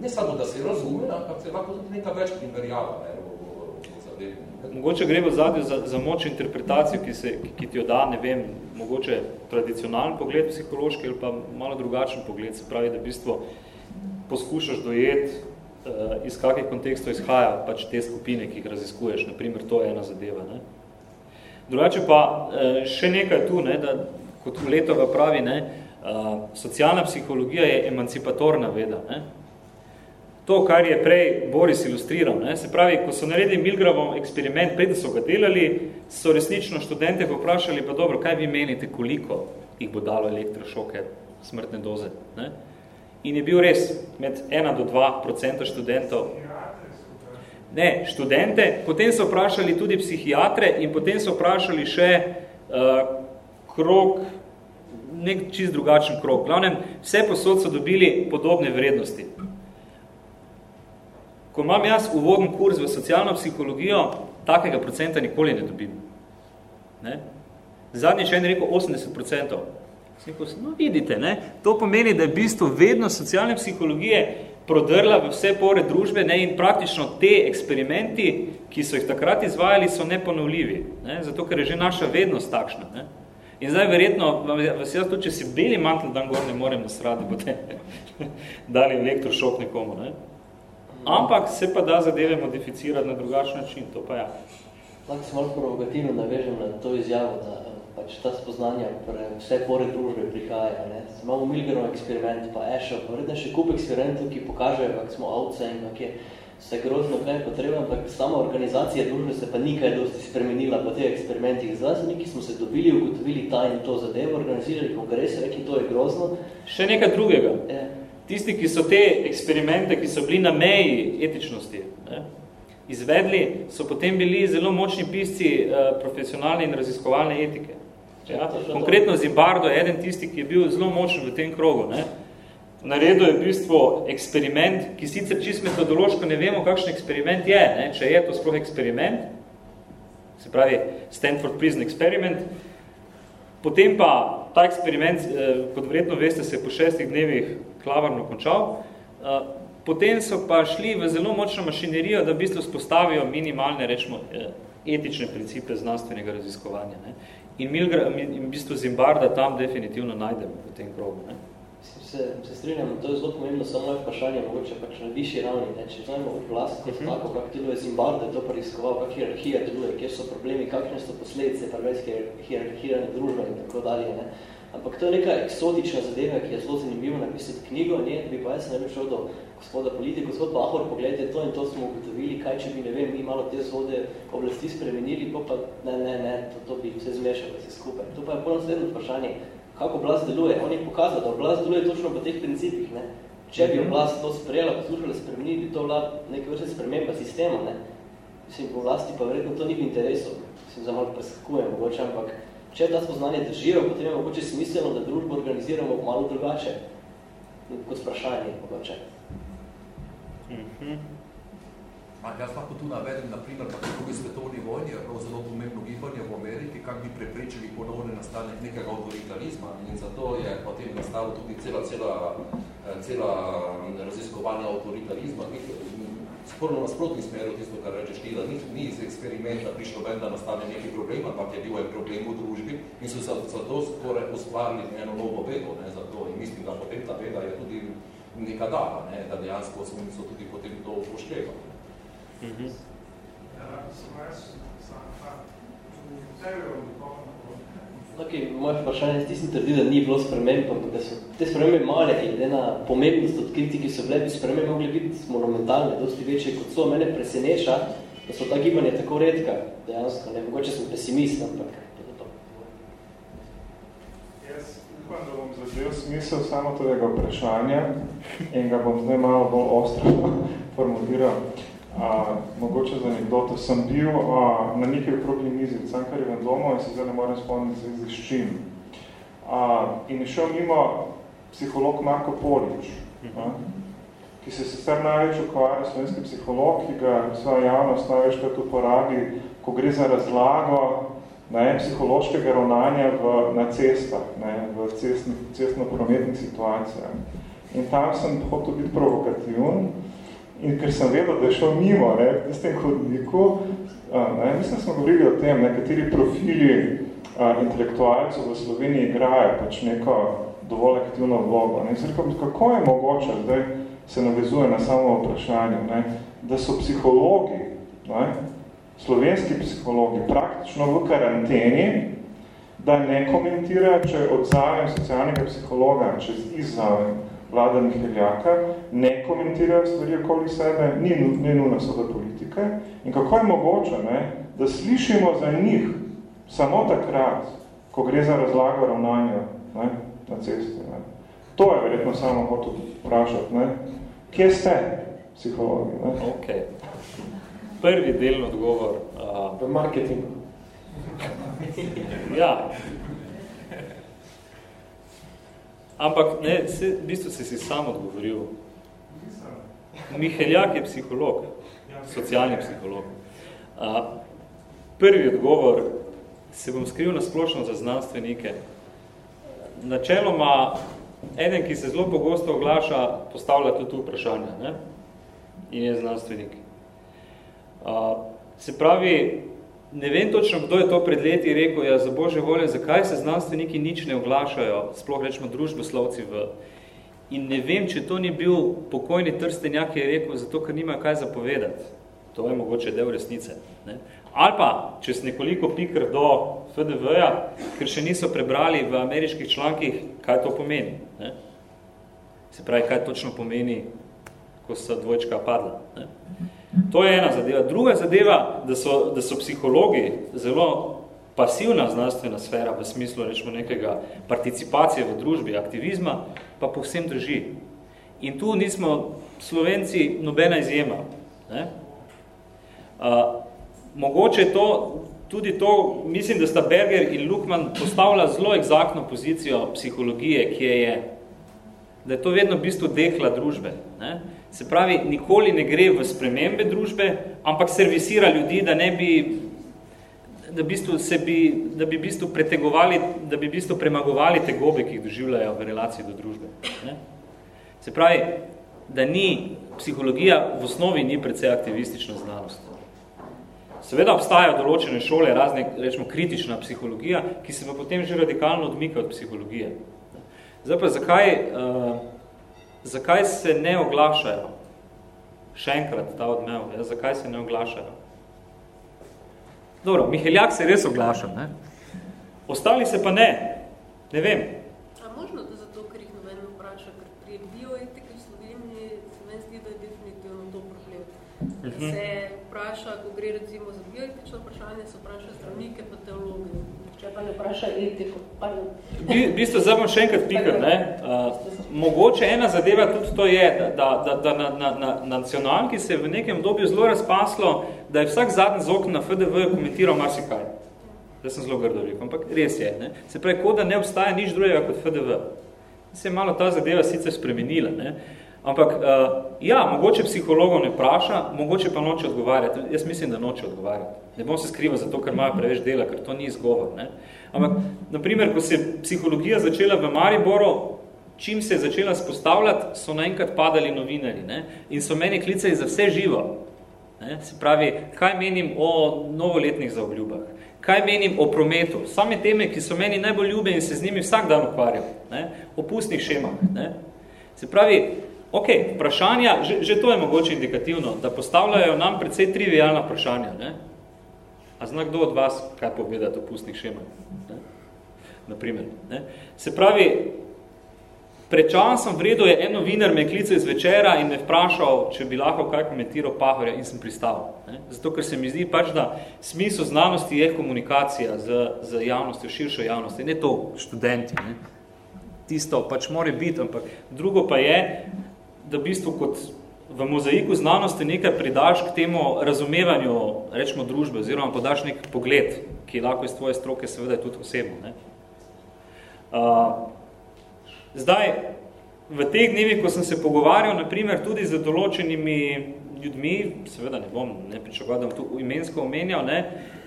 ne samo da se razume, ampak se lahko tudi nekaj več primerjava. Ne? Mogoče gre v zadnje za, za moč interpretacijo, ki, se, ki, ti jo da, ne vem, mogoče tradicionalen pogled psihološki ali pa malo drugačen pogled, se pravi, da v bistvu poskušaš dojeti, uh, iz kakih kontekstov izhaja pač te skupine, ki jih raziskuješ. Naprimer, to je ena zadeva. Ne? Drugače pa uh, še nekaj tu, ne, da kot Letova pravi, ne, uh, socialna psihologija je emancipatorna veda. Ne? To, kar je prej Boris ilustriral. Ne? Se pravi, ko so naredili Milgramov eksperiment, pred so ga delali, so resnično študente poprašali, pa dobro, kaj vi menite, koliko jih bo dalo elektrošoke, smrtne doze. Ne? In je bil res med 1 do 2 procenta študentov. Ne, študente, potem so vprašali tudi psihiatre in potem so vprašali še uh, krok, nek čist drugačen krok. Glavnem, vse posod so dobili podobne vrednosti ko imam jaz uvoden kurs v socialno psihologijo, takega procenta nikoli ne dobim. Ne? Zadnji še en rekel 80%. No, vidite, ne? to pomeni, da je v bistvu vedno socialne psihologije prodrla v vse pore družbe ne? in praktično te eksperimenti, ki so jih takrat izvajali, so neponovljivi. Ne? Zato, ker je že naša vednost takšna. Ne? In zdaj verjetno, vas jaz tudi, če si beli mantel dan gor, ne morem nasrati, bote dali elektrošok nekomu. Ne? Ampak se pa da zadeve modificirati na drugačen način, to pa ja. Lahko se malo provokativno navežem na to izjavo, da pač ta spoznanja pre vse pore družbe prihaja. Ne? Imamo Milgrenov eksperiment, pa Ešo, pa vredno še kup eksperimentov, ki pokažejo, kak smo ovce in kak je vse grozno, kaj je potrebno, ampak sama organizacija družbe se pa nikaj dosti spremenila po teh eksperimentih. Znanstveniki smo se dobili, ugotovili ta in to zadevo, organizirali kongres, rekli, to je grozno. Še nekaj drugega. Je tisti, ki so te eksperimente, ki so bili na meji etičnosti, ne, izvedli, so potem bili zelo močni pisci uh, profesionalne in raziskovalne etike. Ja, konkretno Zimbardo je eden tisti, ki je bil zelo močen v tem krogu. Ne. Naredil je v bistvu eksperiment, ki sicer čist metodološko ne vemo, kakšen eksperiment je, ne, če je to sploh eksperiment, se pravi Stanford Prison Experiment, potem pa ta eksperiment, eh, kot vredno veste, se po šestih dnevih klavarno končal. Eh, potem so pa šli v zelo močno mašinerijo, da v bistvu spostavijo minimalne, rečemo, eh, etične principe znanstvenega raziskovanja. Ne. In, Milgra, in v bistvu Zimbarda tam definitivno najdemo v tem krogu. Ne. Se, se strinjam, to je zelo pomembno, samo je vprašanje, mogoče pač na višji ravni, ne? če znamo vlast, kot uh mhm. -huh. tako, kak deluje Zimbarda, to preiskoval, kak hierarhija deluje, kjer so problemi, kakšne so posledice, preveč hierarhirane družbe in tako dalje. Ne? Ampak to je neka eksotična zadeva, ki je zelo zanimivo napisati knjigo, ne, bi pa jaz ne bi šel do gospoda politika, gospod Bahor, pogledajte to in to smo ugotovili, kaj če bi, ne vem, mi malo te zvode oblasti spremenili, pa pa ne, ne, ne, to, to bi vse zmešalo vse skupaj. To pa je polno sledno vprašanje, kako oblast deluje. On je pokazal, da oblast deluje točno po teh principih, ne. Če bi oblast to sprejela, poslušala spremeniti, bi to bila nekaj vrste sprememba sistema, ne? Mislim, po vlasti pa verjetno to ni v interesu. Mislim, za malo preskakujem mogoče, ampak če ta spoznanje držijo, potem je mogoče smiselno, da družbo organiziramo malo drugače. Kot vprašanje, mogoče. Mm -hmm. A, jaz lahko tu navedem, na primer, pa drugi svetovni vojni je bilo zelo pomembno gibanje v Ameriki, kak bi preprečili ponovne nastanek nekega autoritarizma in zato je potem nastalo tudi cela, cela, cela raziskovanja autoritarizma, ki sporno nasprotni smeru tisto, kar rečeš ti, da ni, ni iz eksperimenta prišlo ven, da nastane neki problem, ampak je bil en problem v družbi in so zato skoraj ustvarili eno novo vedo ne, za to in mislim, da potem ta veda je tudi neka dala, ne, da dejansko so tudi potem to upoštevali. Mhm. Okay, moje vprašanje, jaz tisem trdil, da ni bilo sprememb, ampak da so te spremembe male in glede na pomembnost odkriti, ki so bile, bi spremembe mogli biti monumentalne, dosti večje kot so. Mene preseneša, da so ta gibanja tako redka, dejansko, ne, mogoče sem pesimist, ampak to je to. Jaz upam, da bom zadev smisel samo tega vprašanja in ga bom zdaj malo bolj ostro formuliral. Mogoče za anekdoto, sem bil a, na nekaj okrogli mizi v Cankarjevem domu in se zdaj ne morem spomniti z čim. A, in je šel mimo psiholog Marko Polič, a, ki se sicer največ ukvarja slovenski psiholog, ki ga svoja javnost največ krat uporabi, ko gre za razlago ne, psihološkega ravnanja v, na cestah, ne, v cestno-prometnih situacijah. In tam sem hotel biti provokativn, In ker sem vedel, da je šel mimo, ne, v tistem hodniku, ne, mislim, smo govorili o tem, ne, kateri profili a, intelektualcev v Sloveniji igrajo pač neko dovolj aktivno vlogo. Ne. Sem rekel, kako je mogoče, zdaj se navezuje na samo vprašanje, ne, da so psihologi, ne, slovenski psihologi, praktično v karanteni, da ne komentirajo, če odzavem socialnega psihologa, če izzavem vlada Miheljaka, ne komentirajo stvari okoli sebe, ni, ni nuna so da politike. In kako je mogoče, ne, da slišimo za njih samo takrat, ko gre za razlago ravnanja ne, na cesti. Ne. To je verjetno samo hotel vprašati. Ne. Kje ste, psihologi? Ne? Okay. Prvi delni odgovor. Uh, v marketingu. ja, Ampak ne, se, v bistvu si si sam odgovoril. Miheljak je psiholog, socialni psiholog. A, prvi odgovor se bom skril na splošno za znanstvenike. Načeloma, eden, ki se zelo pogosto oglaša, postavlja tudi vprašanje ne? in je znanstvenik. A, se pravi, ne vem točno, kdo je to pred leti rekel, ja, za božje volje, zakaj se znanstveniki nič ne oglašajo, sploh rečemo družboslovci v. In ne vem, če to ni bil pokojni trstenjak, ki je rekel, zato ker nimajo kaj zapovedati. To je mogoče del resnice. Ne? Ali pa, če s nekoliko pikr do FDV-ja, ker še niso prebrali v ameriških člankih, kaj to pomeni. Ne? Se pravi, kaj točno pomeni, ko so dvojčka padla. Ne? To je ena zadeva. Druga zadeva, da so, da so psihologi zelo pasivna znanstvena sfera v smislu rečemo nekega participacije v družbi, aktivizma, pa povsem drži. In tu nismo Slovenci nobena izjema. Ne? A, mogoče to, tudi to, mislim, da sta Berger in Lukman postavila zelo egzaktno pozicijo psihologije, ki je, da je to vedno v bistvu dekla družbe. Ne? Se pravi, nikoli ne gre v spremembe družbe, ampak servisira ljudi, da ne bi da, bistvu se bi, da bi bistvu pretegovali, da bi bistvu premagovali te gobe, ki jih doživljajo v relaciji do družbe. Ne? Se pravi, da ni, psihologija v osnovi ni precej aktivistična znanost. Seveda obstajajo določene šole, razne, rečemo, kritična psihologija, ki se pa potem že radikalno odmika od psihologije. Zdaj pa, zakaj, zakaj se ne oglašajo? Še enkrat ta odmev, ja, zakaj se ne oglašajo? Dobro, Miheljak se res oglaša, ne? Ostali se pa ne, ne vem. A možno da zato, ker jih noben vpraša, ker pri bioetiki v Sloveniji se meni zdi, da je definitivno to problem. Da mhm. se vpraša, ko gre recimo za bioetično vprašanje, se vpraša zdravnike pa teologi. Če pa ne vpraša etiko. V bistvu, zdaj bom še enkrat pikr, ne? Uh, mogoče ena zadeva tudi to je, da, da, da, na, na, na nacionalki se je v nekem dobju zelo razpaslo, da je vsak zadnji zok na FDV komentiral marsikaj. Da sem zelo grdo rekel, ampak res je. Ne? Se pravi, kot da ne obstaja nič drugega kot FDV. Se je malo ta zadeva sicer spremenila. Ne? Ampak, uh, ja, mogoče psihologov ne praša, mogoče pa noče odgovarjati. Jaz mislim, da noče odgovarjati. Ne bom se skrival zato, ker imajo preveč dela, ker to ni izgovor. Ne? Ampak, naprimer, ko se je psihologija začela v Mariboru, čim se je začela spostavljati, so naenkrat padali novinari ne? in so meni klicali za vse živo. Ne? Se pravi, kaj menim o novoletnih zaobljubah, kaj menim o prometu, same teme, ki so meni najbolj ljube in se z njimi vsak dan ukvarjam, ne? o pustnih šemah. Ne? Se pravi, ok, vprašanja, že, že to je mogoče indikativno, da postavljajo nam predvsej trivialna vprašanja. Ne? A zna kdo od vas kaj povedati o pustnih šemah? Ne? Naprimer. Ne? Se pravi, pred časom vredo je eno vinar me klical iz večera in me vprašal, če bi lahko kaj komentiral Pahorja in sem pristal. Ne? Zato, ker se mi zdi pač, da smisel znanosti je komunikacija z, z javnostjo, širšo javnosti, ne to študenti. Ne? Tisto pač more biti, ampak drugo pa je, da v bistvu kot v mozaiku znanosti nekaj pridaš k temu razumevanju, rečemo, družbe, oziroma podaš nek pogled, ki lahko iz tvoje stroke seveda tudi osebno. Ne? Uh, Zdaj, v teh dnevih, ko sem se pogovarjal, naprimer, tudi z določenimi ljudmi, seveda ne bom ne pričakoval, da bom tu imensko omenjal, ne,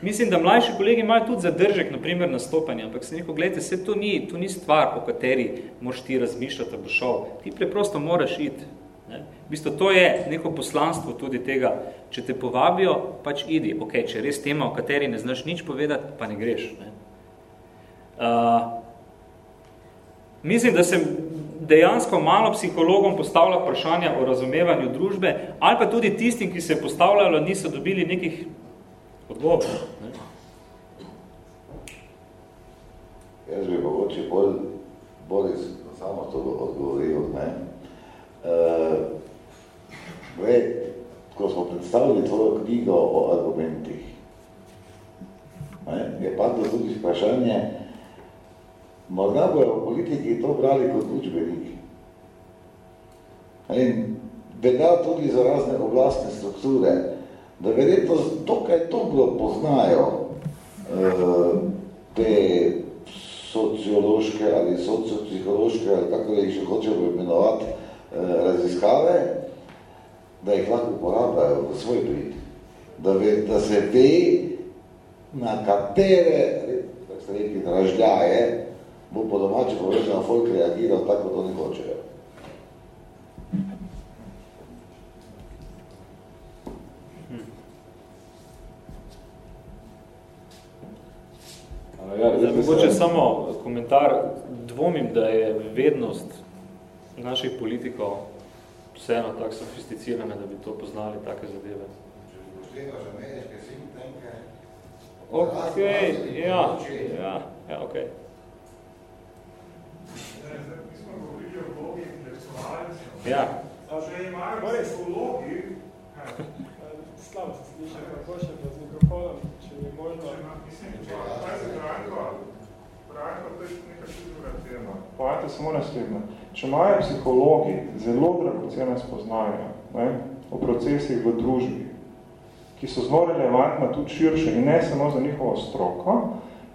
mislim, da mlajši kolegi imajo tudi zadržek, naprimer, nastopanje, ampak se neko, gledajte, se to ni, to ni stvar, o kateri moraš ti razmišljati, bo šel. Ti preprosto moraš iti. V bistvu, to je neko poslanstvo tudi tega, če te povabijo, pač idi. Ok, če res tema, o kateri ne znaš nič povedati, pa ne greš. Ne. Uh, Mislim, da sem dejansko malo psihologom postavila vprašanja o razumevanju družbe, ali pa tudi tistim, ki se postavljalo, niso dobili nekih odgovorov. Ne? Jaz bi mogoče bolj, bolj samo to odgovoril. Ne? Uh, ve, ko smo predstavili tvojo knjigo o argumentih, je padlo tudi vprašanje, morda bojo politiki to brali kot učbenik. In velja tudi za razne oblastne strukture, da verjetno dokaj dobro poznajo uh, te sociološke ali sociopsihološke, ali kako jih še hočemo imenovati, raziskave, da jih lahko uporabljajo v svoj prid. Da, ve, da se ve, na katere, reči, dražljaje, bo po domače povedano folk reagiral tako, to ne hočejo. Ja, Zdaj, mogoče samo komentar, dvomim, da je vednost naših politikov vseeno tako sofisticirana, da bi to poznali, take zadeve. Ok, ja, ja, ja, ok. Ja. Že imajo psihologi, slabo se sliša, kako še pa z mikrofonom, če je možno. Mislim, kaj se Branko? Branko, to je neka druga tema. Pojate samo naslednje. Če imajo psihologi zelo dragocene spoznanja ne, o procesih v družbi, ki so zelo relevantna tudi širše in ne samo za njihovo stroko,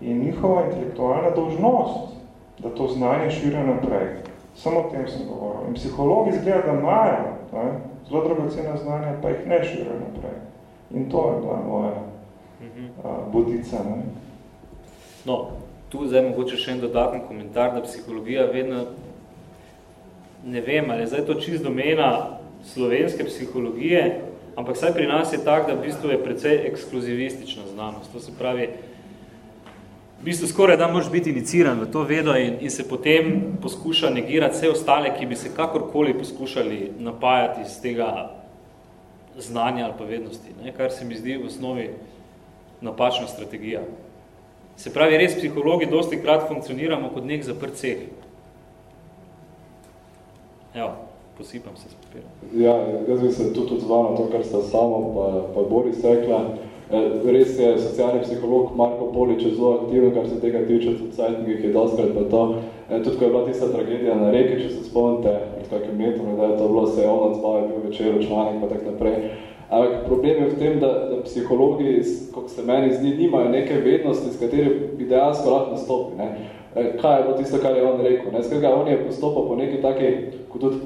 je njihova intelektualna dolžnost, da to znanje širijo naprej. Samo o tem sem govoril. In psihologi izgleda, da imajo ne, zelo dragocena znanja, pa jih ne širijo naprej. In to je bila moja uh, budica. Ne. No, tu zdaj mogoče še en dodatni komentar, da psihologija vedno, ne vem, ali je zdaj to čist domena slovenske psihologije, ampak saj pri nas je tak, da v bistvu je precej ekskluzivistična znanost. To se pravi, v bistvu skoraj da moraš biti iniciran v to vedo in, in se potem poskuša negirati vse ostale, ki bi se kakorkoli poskušali napajati iz tega znanja ali pa vednosti, ne? kar se mi zdi v osnovi napačna strategija. Se pravi, res psihologi dosti krat funkcioniramo kot nek zaprt ceh. Evo, posipam se s papirom. Ja, jaz bi se tudi odzval na to, kar sta samo pa, pa Boris rekla. Eh, res je socialni psiholog Marko Polič zelo aktiven, kar se tega tiče v societnih, je doskrat pa to tudi ko je bila tista tragedija na reki, če se spomnite, pred kakim metom, da je to bilo se on odzval, je bil večer članek pa tak naprej. Ampak problem je v tem, da, da psihologi, kako se meni zdi, nimajo neke vednosti, s kateri bi dejansko lahko nastopi. Ne? Kaj je bilo tisto, kar je on rekel? Ne? Skratka, on je postopal po neki taki, kot tudi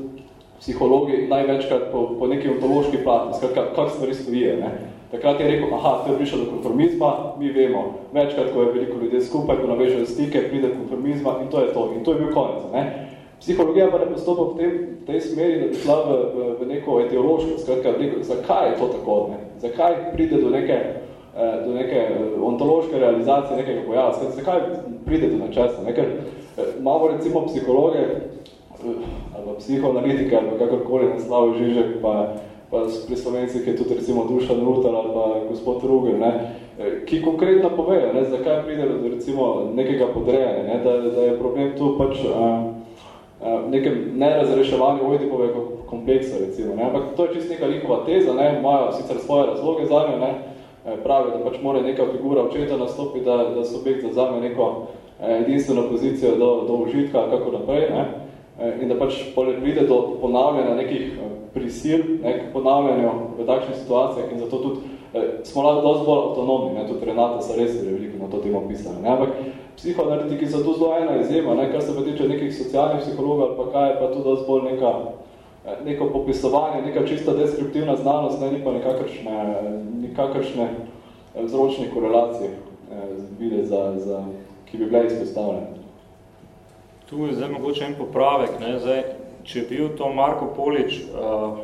psihologi, največkrat po, po neki ontološki plati, skratka, kak stvari stojijo. Ne? Takrat je rekel, aha, to je prišlo do konformizma, mi vemo, večkrat, ko je veliko ljudi skupaj, ko navežejo stike, pride konformizma in to je to. In to je bil konec. Ne? Psihologija pa ne postopa v tem, tej smeri, da bi šla v, v, v neko etiološko, skratka, veliko, zakaj je to tako? Ne? Zakaj pride do neke, eh, do neke eh, ontološke realizacije nekega pojava? Skratka, zakaj pride do nečesa? Ne? Ker eh, imamo recimo psihologe, ali psihoanalitike, ali kakorkoli naslov Žižek, pa, pa pri Slovenci, ki je tudi recimo Dušan Rutar ali pa gospod Ruger, ne, ki konkretno povejo, ne, zakaj pride do recimo nekega podrejanja, ne, da, da je problem tu pač a, nekem nerazreševanju Oedipovega kompleksa, recimo, ne, ampak to je čisto neka njihova teza, ne, imajo sicer svoje razloge za njo, ne, pravi, da pač mora neka figura očeta nastopiti, da, da subjekt zazame neko edinstveno pozicijo do, do užitka, kako naprej, ne, in da pač pride do ponavljanja nekih prisil, nek ponavljanju v takšnih situacijah in zato tudi eh, smo lahko dosti bolj avtonomni, ne, tudi Renata se res je veliko na to temo pisala, ne, ampak psihoanalitiki so tu zelo ena izjema, ne, kar se pa tiče nekih socialnih psihologov ali pa kaj je pa tu dosti bolj neka, neko popisovanje, neka čista deskriptivna znanost, ne, ni pa nekakršne, nekakršne vzročne korelacije eh, vide za, za, ki bi bile izpostavljene. Tu je zdaj mogoče en popravek. Ne? Zdaj, če je bil to Marko Polič, uh,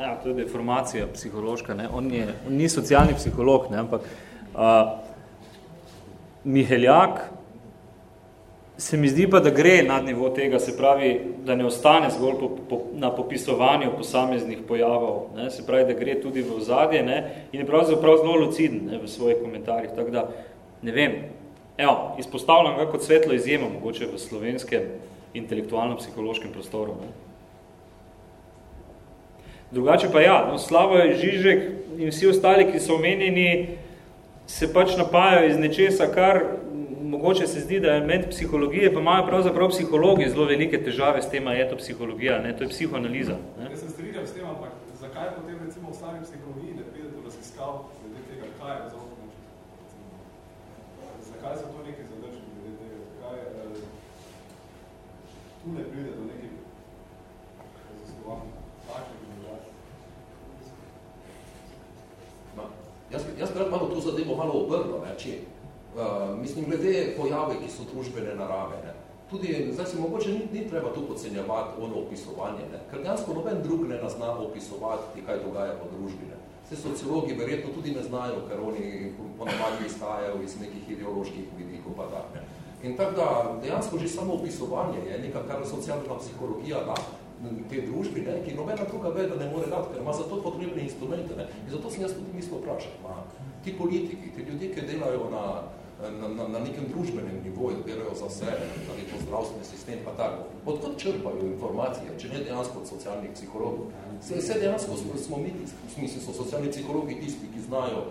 ja, to je deformacija psihološka, ne? On, je, on ni socialni psiholog, ne? ampak uh, Miheljak se mi zdi pa, da gre nad nivo tega, se pravi, da ne ostane zgolj po, po, na popisovanju posameznih pojavov, ne? se pravi, da gre tudi v ozadje ne? in je pravzaprav zelo luciden ne? v svojih komentarjih, tako da, ne vem, Evo, izpostavljam ga kot svetlo izjemo, mogoče v slovenskem intelektualno-psihološkem prostoru. Ne? Drugače pa ja, no, Slavo Žižek in vsi ostali, ki so omenjeni, se pač napajajo iz nečesa, kar mogoče se zdi, da je element psihologije, pa imajo pravzaprav psihologi zelo velike težave s tema, je to psihologija, ne? to je psihoanaliza. Ne? Jaz se strinjam s tem, ampak zakaj potem recimo v sami psihologiji ne pride do raziskav, glede tega, kaj je vzrok zakaj so to nekaj zadržali glede tega, zakaj eh, tu ne pride do nekih raziskovanj, takšnih organizacij. Jaz, jaz bi rad malo to zadevo malo obrno, ne, če, uh, mislim, glede pojave, ki so družbene narave, ne, tudi, zdaj se mogoče ni, ni treba tu podcenjevati ono opisovanje, ne, ker dejansko noben drug ne nazna opisovati, kaj dogaja po družbi, ne. Te sociologi verjetno tudi ne znajo, ker oni ponovadi izhajajo iz nekih ideoloških vidikov pa tak, ne. In tako da dejansko že samo opisovanje je neka, kar socialna psihologija da te družbi, ne, ki nobena druga veda ne more dati, ker ima za to potrebne instrumente. Ne. In zato sem jaz tudi mislil vprašati, ma, ti politiki, ti ljudje, ki delajo na, na, na, na nekem družbenem nivoju, delajo za sebe, na neko zdravstveni sistem, pa tako, odkot črpajo informacije, če ne dejansko od socialnih psihologov. Vse, vse dejansko smo, smo mi, v smislu so socialni psihologi tisti, ki znajo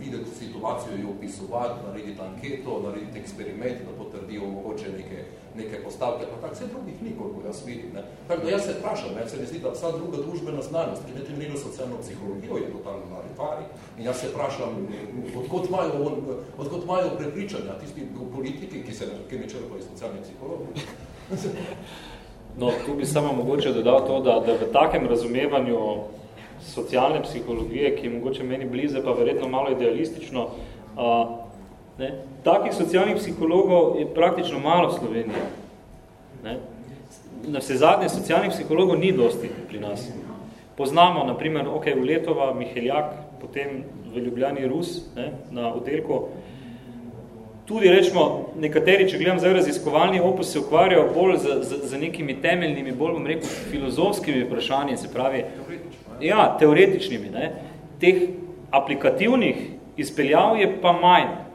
videti situacijo, jo opisovati, narediti anketo, narediti eksperiment, da potrdijo mogoče neke, neke postavke, pa tako, vse drugih ni, koliko jaz vidim. Ne. Tako da jaz se vprašam, ne, se mi zdi, da vsa druga družbena znanost, ki ne temeljino socialno psihologijo, je totalno na ripari. In jaz se vprašam, odkot imajo, odkot imajo prepričanja tisti politiki, ki, se, ki ne črpajo socialnih psihologov. No, tu bi samo mogoče dodal to, da, da v takem razumevanju socialne psihologije, ki je mogoče meni blize, pa verjetno malo idealistično, a, ne, takih socialnih psihologov je praktično malo v Sloveniji. Ne. Na vse zadnje socialnih psihologov ni dosti pri nas. Poznamo, naprimer, ok, v Letova, Miheljak, potem v Ljubljani Rus, ne, na oddelku, tudi rečemo, nekateri, če gledam zdaj raziskovalni opus, se ukvarjajo bolj z, z, z nekimi temeljnimi, bolj bom rekel, filozofskimi vprašanji, se pravi, ja, teoretičnimi, ne, teh aplikativnih izpeljav je pa manj.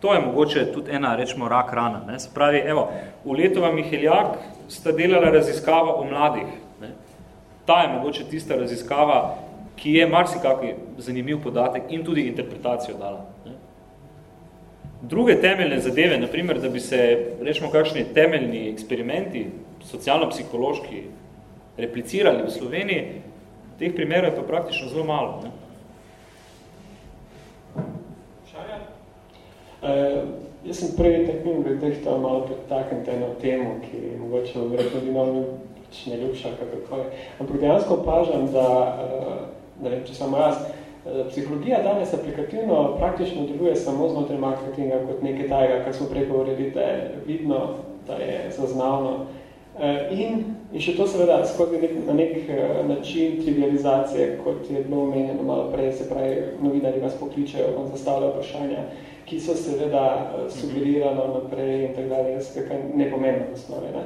To je mogoče tudi ena, rečemo, rak rana. Ne. Se pravi, evo, v Letova Miheljak sta delala raziskava o mladih. Ne. Ta je mogoče tista raziskava, ki je marsikakaj zanimiv podatek in tudi interpretacijo dala. Ne. druge temeljne zadeve, naprimer, da bi se, rečemo, kakšni temeljni eksperimenti, socialno-psihološki, replicirali v Sloveniji, teh primerov je pa praktično zelo malo. Ne? Uh, jaz sem prej tekmim glede teh tam malo pretakniti eno temo, ki mogoče verjetno tudi malo ne ljubša, kako je. Ampak dejansko opažam, da, uh, ne vem, če samo jaz, uh, psihologija danes aplikativno praktično deluje samo znotraj marketinga kot nekaj tajega, kar smo prej govorili, da je vidno, da je zaznavno. Uh, in, in še to seveda skozi nek, na nek uh, način trivializacije, kot je bilo omenjeno malo prej, se pravi, novinari vas pokličajo, vam zastavljajo vprašanja, ki so seveda eh, sugerirano naprej in tako dalje, jaz kakaj nepomembno osnovi. Ne?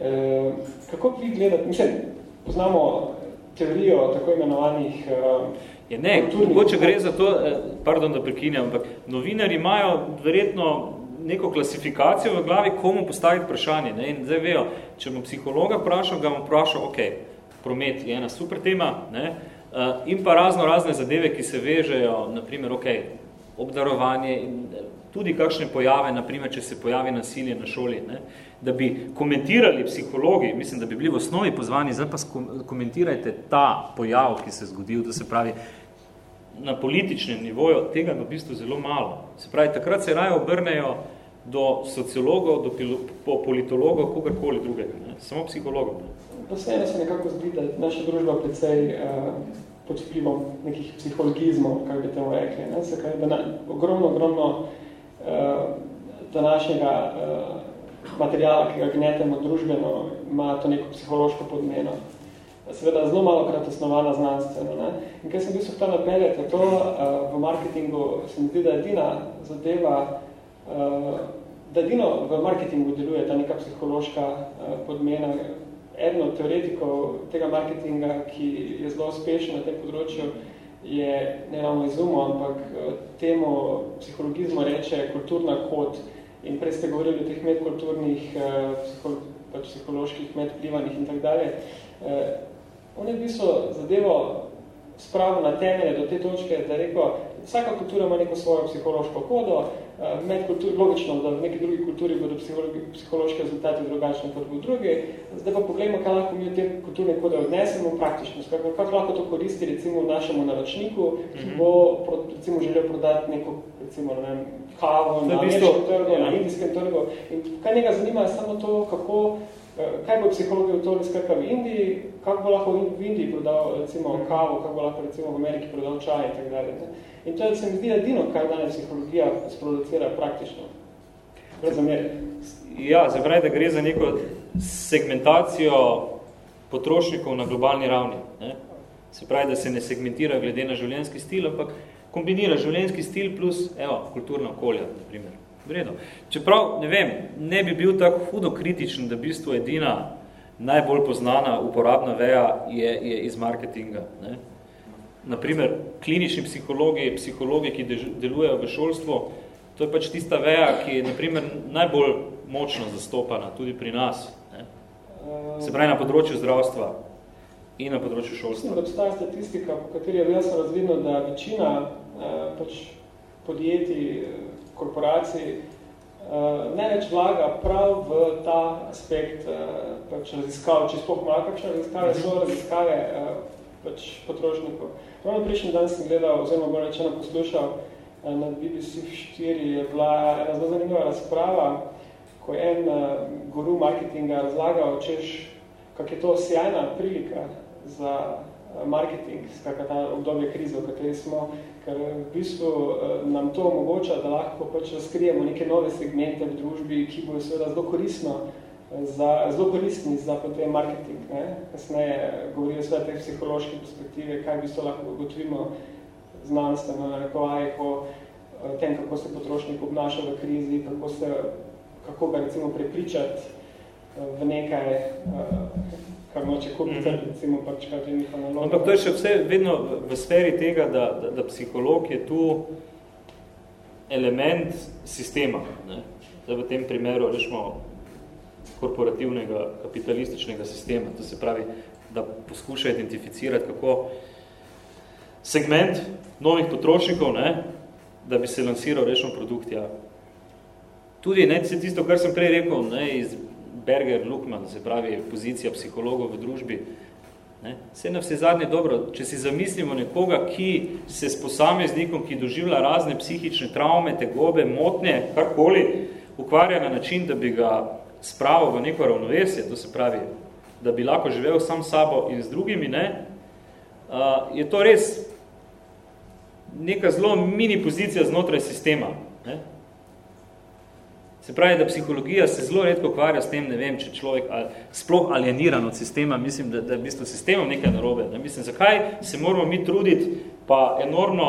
E, kako vi gledate, mislim, poznamo teorijo tako imenovanih Je ne, mogoče gre za to, pardon, da prekinjam, ampak novinari imajo verjetno neko klasifikacijo v glavi, komu postaviti vprašanje. Ne? In zdaj vejo, če bom psihologa vprašal, ga bom vprašal, ok, promet je ena super tema, ne? in pa razno razne zadeve, ki se vežejo, naprimer, ok, obdarovanje in tudi kakšne pojave, naprimer, če se pojavi nasilje na šoli, ne, da bi komentirali psihologi, mislim, da bi bili v osnovi pozvani, zdaj pa komentirajte ta pojav, ki se je zgodil, da se pravi, na političnem nivoju tega v bistvu zelo malo. Se pravi, takrat se raje obrnejo do sociologov, do po politologov, kogarkoli drugega, ne, samo psihologov. Ne. Pa se se nekako zdi, da naša družba precej uh, pod vplivom nekih psihologizmov, kako bi temu rekli. Ne? Se kaj, da na, ogromno, ogromno uh, današnjega uh, materijala, ki ga gnetemo družbeno, ima to neko psihološko podmeno. Seveda zelo malo krat osnovana znanstveno. Ne? In kaj sem bil htel napeljati, to uh, v marketingu se mi zdi, da edina zadeva, uh, da edino v marketingu deluje ta neka psihološka uh, podmena, eden od teoretikov tega marketinga, ki je zelo uspešen na tem področju, je ne ravno izumo, ampak eh, temu psihologizmu reče kulturna kot. In prej ste govorili o teh medkulturnih, eh, pač psiholoških, medplivanih in tak dalje. Eh, on je v bistvu zadevo spravil na temelje do te točke, da je rekel, vsaka kultura ima neko svojo psihološko kodo, med kulturi, logično, da v neki drugi kulturi bodo psihološki rezultati drugačni kot v drugi. Zdaj pa pogledamo, kaj lahko mi v te kulturne kode odnesemo praktično. Skakaj, kako lahko to koristi recimo našemu naročniku, ki mhm. bo recimo želel prodati neko recimo, ne vem, kavo na ameriškem trgu, na ja. indijskem trgu. In kaj njega zanima je samo to, kako, kaj bo psihologija v toli skrka v Indiji, kako bo lahko v Indiji prodal recimo mhm. kavo, kako bo lahko recimo v Ameriki prodal čaj in tako dalje. In to je, se mi zdi, edino, kar danes psihologija sproducira praktično. Brez Ja, se pravi, da gre za neko segmentacijo potrošnikov na globalni ravni. Ne? Se pravi, da se ne segmentira glede na življenjski stil, ampak kombinira življenjski stil plus, evo, kulturna okolja, na primer. Vredo. Čeprav, ne vem, ne bi bil tako hudo kritičen, da v bistvu edina najbolj poznana uporabna veja je, je iz marketinga. Ne? naprimer, klinični psihologi, psihologi, ki delujejo v šolstvu, to je pač tista veja, ki je naprimer, najbolj močno zastopana tudi pri nas. Ne? Se pravi na področju zdravstva in na področju šolstva. Mislim, da obstaja statistika, po kateri je jasno razvidno, da večina eh, pač podjetij, korporacij eh, največ vlaga prav v ta aspekt eh, pač raziskav, če spoh malo kakšne raziskave, so raziskave eh, pač potrošnikov. Ravno prejšnji dan sem gledal, oziroma bolj rečeno poslušal, eh, na BBC 4 je bila ena zelo zanimiva razprava, ko je en uh, guru marketinga razlagal, češ, kak je to sjajna prilika za uh, marketing, skakaj ta obdobje krize, v kateri smo, ker v bistvu uh, nam to omogoča, da lahko pač razkrijemo neke nove segmente v družbi, ki bojo seveda zelo koristno za, zelo koristni za potem marketing. Ne? Kasneje govorijo sve te psihološke perspektive, kaj bi to lahko ugotovimo znanstveno na rekovajih o tem, kako se potrošnik obnaša v krizi, kako, se, kako ga recimo prepričati v nekaj, kar noče kupiti, mm -hmm. recimo pač kaj je njihova naloga. Ampak to je še vse vedno v sferi tega, da, da, da psiholog je tu element sistema. Ne? Da v tem primeru, rečemo, korporativnega kapitalističnega sistema. To se pravi, da poskuša identificirati, kako segment novih potrošnikov, ne, da bi se lansiral rečeno produkt, ja, tudi ne, tisto, kar sem prej rekel, ne, iz Berger Lukman, se pravi pozicija psihologov v družbi, ne, vse na vse zadnje dobro, če si zamislimo nekoga, ki se s posameznikom, ki doživlja razne psihične travme, tegobe, motnje, karkoli, ukvarja na način, da bi ga spravil v neko ravnovesje, to se pravi, da bi lahko živel sam sabo in z drugimi, ne, uh, je to res neka zelo mini pozicija znotraj sistema. Ne? Se pravi, da psihologija se zelo redko ukvarja s tem, ne vem, če človek ali, sploh alieniran od sistema, mislim, da, da je v bistvu sistemom nekaj narobe. Ne? Mislim, zakaj se moramo mi truditi, pa enormno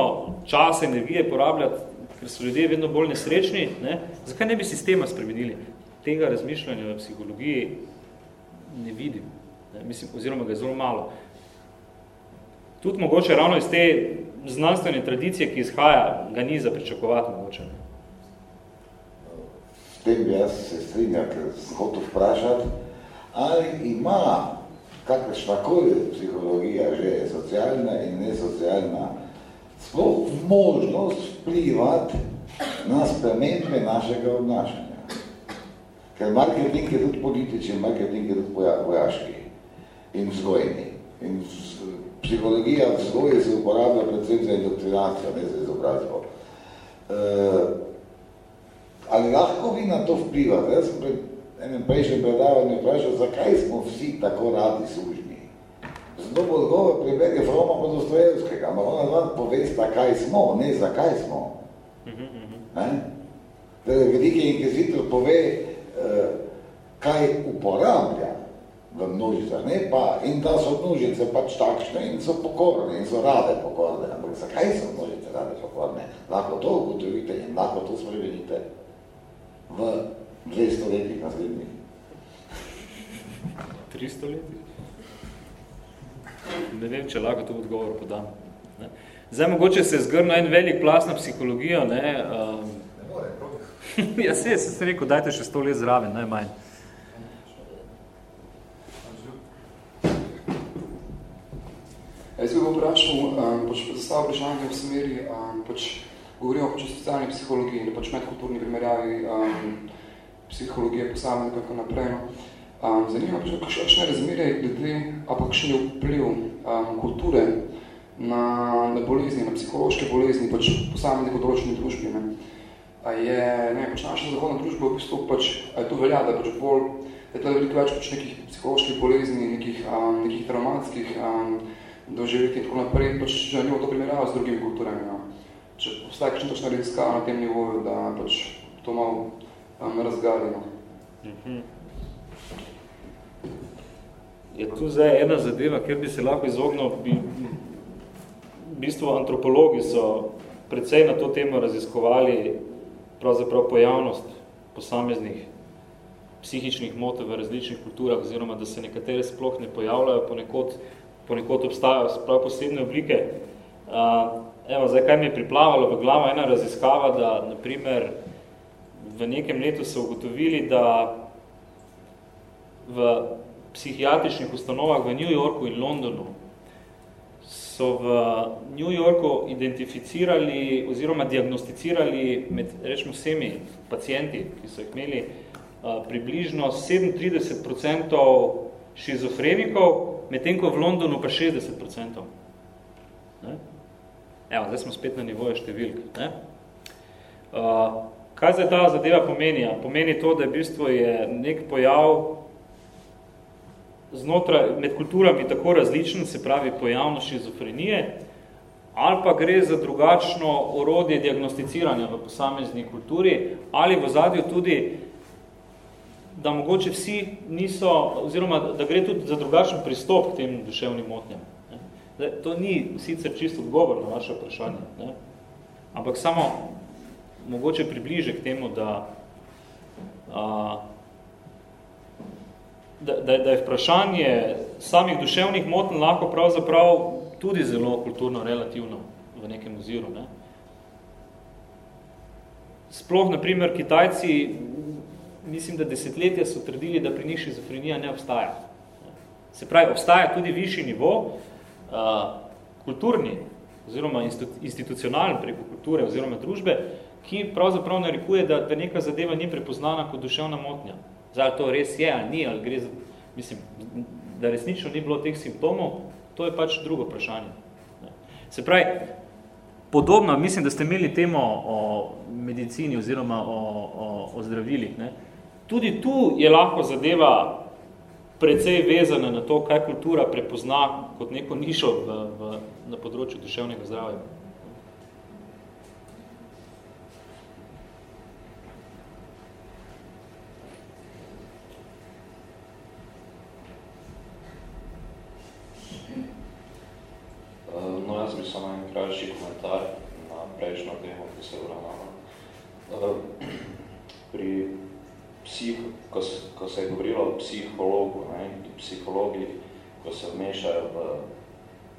časa, energije porabljati, ker so ljudje vedno bolj nesrečni, ne? zakaj ne bi sistema spremenili? Tega razmišljanja v psihologiji ne vidim, ne? Mislim, oziroma ga je zelo malo. Tudi mogoče ravno iz te znanstvene tradicije, ki izhaja, ga ni za pričakovati mogoče. Tem bi jaz se strinjal, ker sem hotel vprašati, ali ima kakršna koli psihologija, že socialna in nesocialna, sploh možnost vplivati na spremembe našega obnašanja. Ker marketing je tudi političen, marketing je tudi vojaški in vzgojni. In psihologija vzgoje se uporablja predvsem za indoktrinacijo, ne za izobrazbo. E, ali lahko vi na to vplivate? Jaz sem pred enem prejšnjem predavanju vprašal, zakaj smo vsi tako radi služni? Zato bo odgovor priberje Froma pa Dostojevskega, ampak ona dva povesta, kaj smo, ne zakaj smo. Torej, veliki inkvizitor pove, eh, kaj uporablja, v množica, ne pa, in da so množice pač takšne in so pokorne in so rade pokorne. Ampak zakaj so množice rade pokorne? Lahko to ugotovite in lahko to spremenite v 200 letih naslednjih. 300 letih? Ne vem, če lahko to odgovor podam. Ne? Zdaj, mogoče se je zgrnil en velik plas na psihologijo, ne? Um, ne more, ja, se se rekel, dajte še 100 let zraven, najmanj. Jaz bi vprašal, um, pač zastavil vprašanje v smeri, um, pač govorimo pač o socialni psihologiji, da pač medkulturni primerjavi um, psihologije posameznika in tako naprej. No. Um, zanima pač, kakšne razmere glede, a pa kakšen je vpliv um, kulture na, na bolezni, na psihološke bolezni, pač posameznik v določeni družbi. Ne. A je, ne, pač naša zahodna družba v bistvu pač, a je to velja, da pač bolj, da je to veliko več pač nekih psiholoških bolezni, nekih, um, nekih traumatskih um, doživeti in tako naprej, pač želimo to primerjava z drugimi kulturami. No. Če obstaja kakšna točna raziskava na tem nivoju, da pač to malo um, razgali. No. Mhm. Je tu zdaj ena zadeva, kjer bi se lahko izognil, bi, v bistvu antropologi so precej na to temo raziskovali pravzaprav pojavnost posameznih psihičnih motev v različnih kulturah, oziroma da se nekatere sploh ne pojavljajo ponekod ponekod obstajajo prav posebne oblike. Uh, evo, zdaj, kaj mi je priplavalo v glavo, ena raziskava, da naprimer v nekem letu so ugotovili, da v psihiatričnih ustanovah v New Yorku in Londonu so v New Yorku identificirali oziroma diagnosticirali med, rečemo, vsemi pacijenti, ki so jih imeli, uh, približno 37% šizofrenikov, medtem ko v Londonu pa 60%. Ne? Evo, zdaj smo spet na nivoju številk. Ne? Uh, kaj zdaj ta zadeva pomeni? Pomeni to, da je v bistvu je nek pojav znotraj, med kulturami tako različen, se pravi pojavnost šizofrenije, ali pa gre za drugačno orodje diagnosticiranja v posamezni kulturi, ali v zadju tudi da mogoče vsi niso, oziroma da gre tudi za drugačen pristop k tem duševnim motnjam. Ne. To ni sicer čisto odgovor na vaše vprašanje, ne. ampak samo mogoče približe k temu, da, a, da, da, da je vprašanje samih duševnih motenj lahko pravzaprav tudi zelo kulturno relativno v nekem oziru. Ne. Sploh, na primer, Kitajci mislim, da desetletja so trdili, da pri njih šizofrenija ne obstaja. Se pravi, obstaja tudi višji nivo, kulturni oziroma institucionalni preko kulture oziroma družbe, ki pravzaprav narekuje, da, da neka zadeva ni prepoznana kot duševna motnja. Zdaj, to res je ali ni, ali gre za, mislim, da resnično ni bilo teh simptomov, to je pač drugo vprašanje. Se pravi, podobno, mislim, da ste imeli temo o medicini oziroma o, o, o zdravilih. Ne? Tudi tu je lahko zadeva precej vezana na to, kaj kultura prepozna kot neko nišo v, v, na področju duševnega zdravja. No, jaz bi samo en krajši komentar na prejšnjo temo, ki se uravnava. Eh, pri psih, ko, ko se je govorilo o psihologu, ne, psihologi, ko se vmešajo v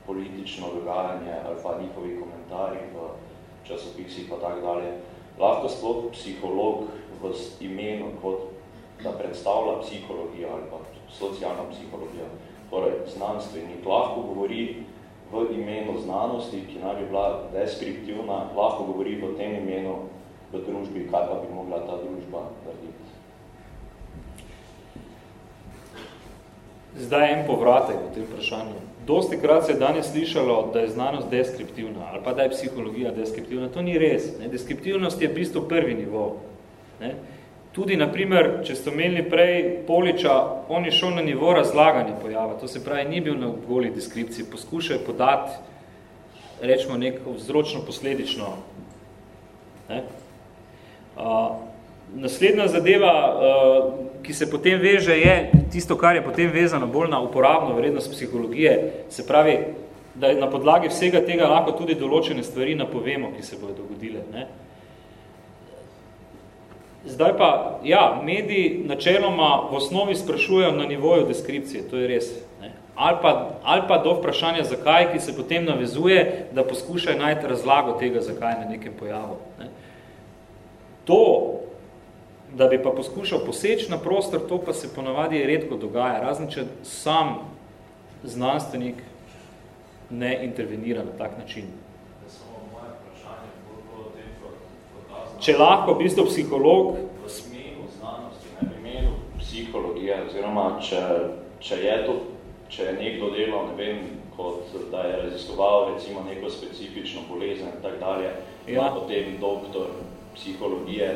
politično dogajanje ali pa njihovi komentarji v časopisih pa tak dalje, lahko sploh psiholog v imenu kot da predstavlja psihologijo ali pa socialno psihologijo, torej znanstvenik lahko govori v imenu znanosti, ki naj bi bila deskriptivna, lahko govori v tem imenu v družbi, kaj pa bi mogla ta družba narediti. Zdaj en povratek v tem vprašanju. Dosti krat se je danes slišalo, da je znanost deskriptivna ali pa da je psihologija deskriptivna. To ni res. Ne? Deskriptivnost je v bistvu prvi nivo. Ne? Tudi, naprimer, če ste omenili prej Poliča, on je šel na nivo razlaganja pojava, to se pravi, ni bil na goli deskripciji, poskušal je podati, rečemo, neko vzročno-posledično. Ne? Uh, naslednja zadeva, uh, ki se potem veže, je tisto, kar je potem vezano bolj na uporabno vrednost psihologije, se pravi, da na podlagi vsega tega lahko tudi določene stvari napovemo, ki se bodo dogodile. Ne? Zdaj pa, ja, mediji načeloma v osnovi sprašujejo na nivoju deskripcije, to je res. Ne? Ali, pa, ali pa do vprašanja zakaj, ki se potem navezuje, da poskušajo najti razlago tega zakaj na nekem pojavu. Ne? To, da bi pa poskušal poseči na prostor, to pa se ponavadi redko dogaja, razen če sam znanstvenik ne intervenira na tak način. če lahko v bistvu psiholog... V smenu znanosti, ne v imenu psihologije, oziroma če, če je to, če je nekdo delal, ne vem, kot da je raziskoval recimo neko specifično bolezen in tak dalje, ja. potem doktor psihologije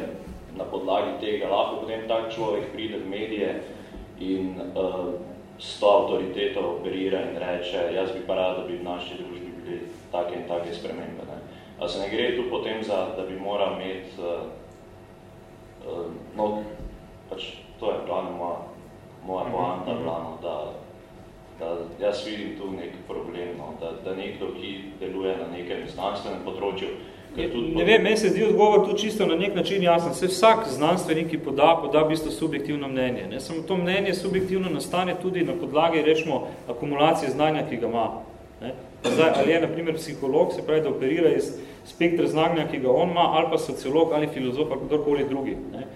na podlagi tega, lahko potem tak človek pride v medije in uh, s to avtoriteto operira in reče, jaz bi pa rad, da bi v naši družbi bili take in take spremembe. Ne? A se ne gre tu potem za, da bi moral imeti, uh, uh, no, pač to je plano moja, moja mhm, poanta, plano, da, da jaz vidim tu nek problem, no, da, da nekdo, ki deluje na nekem znanstvenem področju, Ne, vem, meni se zdi odgovor tu čisto na nek način jasen. Se vsak znanstvenik, ki poda, poda v bistvu subjektivno mnenje. Ne? Samo to mnenje subjektivno nastane tudi na podlagi, rečemo, akumulacije znanja, ki ga ima. Ne? Zdaj, ali je, na primer, psiholog, se pravi, da operira iz spektra znanja, ki ga on ima, ali pa sociolog, ali filozof, ali kdorkoli drugi. Ne.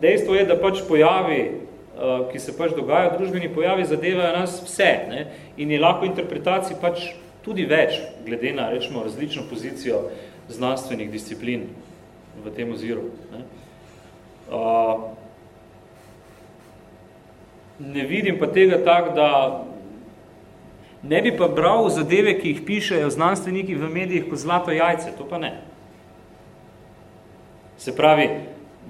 Dejstvo je, da pač pojavi, uh, ki se pač dogajajo, družbeni pojavi, zadevajo nas vse. Ne. In je lahko interpretacij pač tudi več, glede na, rečemo, različno pozicijo znanstvenih disciplin v tem oziru. Ne. Uh, ne vidim pa tega tak, da Ne bi pa bral zadeve, ki jih pišejo znanstveniki v medijih kot zlato jajce, to pa ne. Se pravi,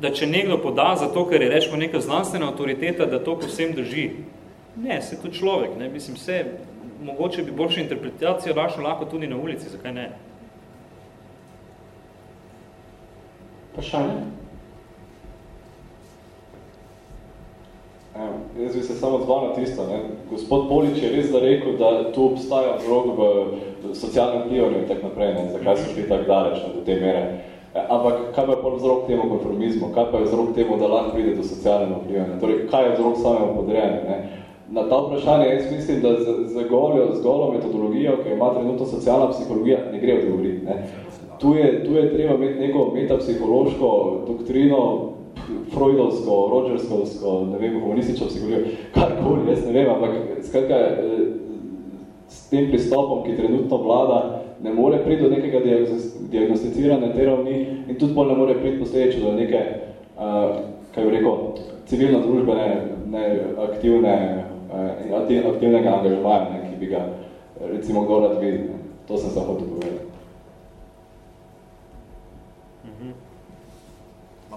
da če nekdo poda za to, ker je rečemo neka znanstvena avtoriteta, da to povsem drži. Ne, se to človek, ne, mislim, vse, mogoče bi boljšo interpretacijo našel lahko tudi na ulici, zakaj ne? Vprašanje? Jaz bi se samo zval na tisto. Ne. Gospod Polič je res da rekel, da tu obstaja vzrok v socialnem vplivanju in tak naprej, ne, zakaj so šli tako daleč ne, do te mere. E, ampak kaj pa je vzrok temu konformizmu? Kaj pa je vzrok temu, da lahko pride do socialnega vplivanja? Torej, kaj je vzrok samemu podrejanju? Ne? Na ta vprašanje jaz mislim, da z, z, goljo, z golo metodologijo, ki ima trenutno socialna psihologija, ne gre odgovoriti. Ne? Tu, je, tu je treba imeti neko metapsihološko doktrino, freudovsko, rogerskovsko, ne vem, komunistično psihologijo, karkoli, jaz ne vem, ampak skratka, eh, s tem pristopom, ki trenutno vlada, ne more priti do nekega diagnosticiranja te ravni in tudi pol ne more priti posledično do neke, uh, kaj bi rekel, civilno-družbene ne, aktivne, uh, aktivnega angažmaja, ne, ki bi ga recimo kdo rad videl. To sem samo hotel povedati.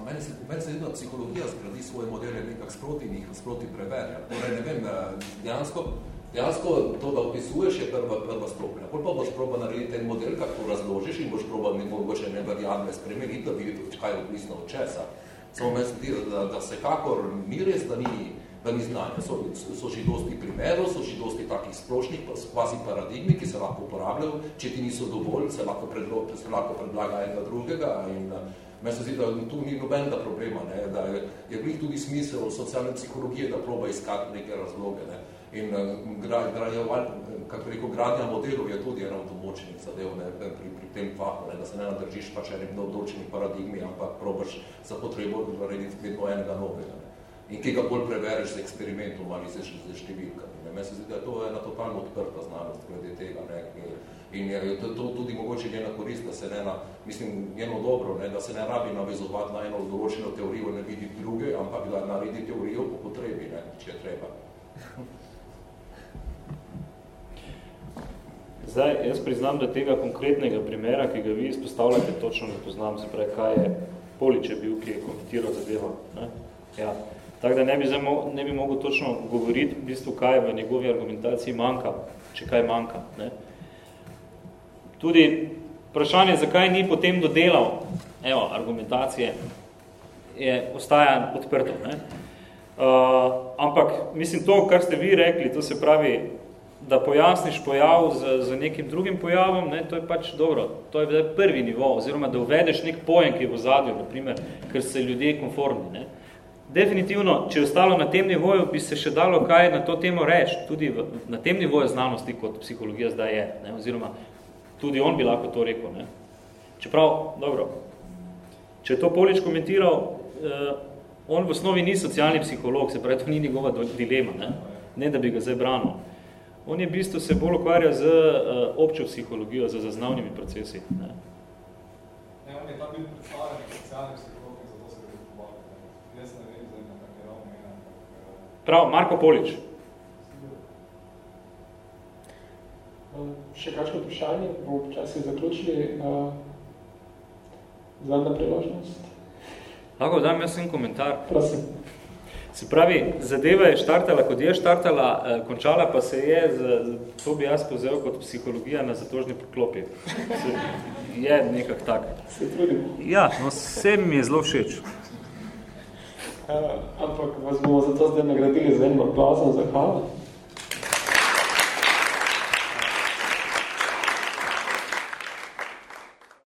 Meni se, meni se jedna psihologija zgradi svoje modele nekak sproti in jih sproti preverja. Torej, ne vem, dejansko, dejansko to, da opisuješ, je prva, prva stopnja. Pol pa boš proba narediti en model, kako razložiš in boš proba mogoče ne variable spremeniti, da videti, kaj je odvisno od česa. Samo meni se da, da se kakor ni res, da ni, da ni znanja. So, so že dosti primerov, so že dosti takih splošnih kvasi paradigmi, ki se lahko uporabljajo, če ti niso dovolj, se lahko, predlo, se lahko predlaga enega drugega in Meni se zdi, da tu ni nobenega problema, ne? da je, je bil tudi smisel socialne psihologije, da proba iskati neke razloge. Ne? In gra, gra, kako rekel, gradnja modelov je tudi ena od domočenih zadev ne? Pri, pri tem fahu, ne? da se ne nadržiš pač enih določenih paradigmi, ampak probaš za potrebo narediti vedno enega novega. Ne? In ki ga bolj prevereš z eksperimentom ali z, z številkami. Meni se zdi, da je to ena totalno odprta znanost glede tega. Ne? In je to, to tudi mogoče njena korist, da se ne na, mislim, njeno dobro, ne, da se ne rabi navezovati na eno določeno teorijo, ne vidi druge, ampak da naredi teorijo po potrebi, ne, če je treba. Zdaj, jaz priznam, da tega konkretnega primera, ki ga vi izpostavljate, točno ne poznam, se pravi, kaj je Poliče bil, ki je komentiral zadevo. Ne? Ja. Tako da ne bi, zdaj, ne bi mogel točno govoriti, v bistvu, kaj v njegovi argumentaciji manjka, če kaj manjka. Ne? Tudi vprašanje, zakaj ni potem dodelal evo, argumentacije, je, ostaja odprto. Ne? Uh, ampak, mislim, to, kar ste vi rekli, to se pravi, da pojasniš pojav z, z nekim drugim pojavom, ne, to je pač dobro. To je prvi nivo, oziroma da uvedeš nek pojem, ki je v zadju, naprimer, ker se ljudje konformni. Ne. Definitivno, če je ostalo na tem nivoju, bi se še dalo kaj na to temo reči, tudi v, na tem nivoju znanosti, kot psihologija zdaj je, ne, oziroma tudi on bi lahko to rekel. Ne? Čeprav, dobro, če je to Polič komentiral, eh, on v osnovi ni socialni psiholog, se pravi, to ni njegova dilema, ne? ne da bi ga zdaj branil. On je v bistvu se bolj ukvarja z uh, občo psihologijo, z zaznavnimi procesi. Ne? Ne, on je tam bil predstavljen socialni psiholog in zato se gre pogovarjati. Jaz ne vem, zdaj na kakaj ravni. Eh, Prav, Marko Polič. Še kakšno vprašanje? Bomo počasi zaključili uh, zadnja priložnost. Lahko dam jaz en komentar. Prosim. Se pravi, zadeva je štartala, kot je štartala, eh, končala pa se je, z, to bi jaz povzel kot psihologija na zatožni poklopi. Se, je nekak tak. Se trudim. Ja, no vse mi je zelo všeč. Ampak vas bomo zato zdaj nagradili z enim aplauzom za hvala.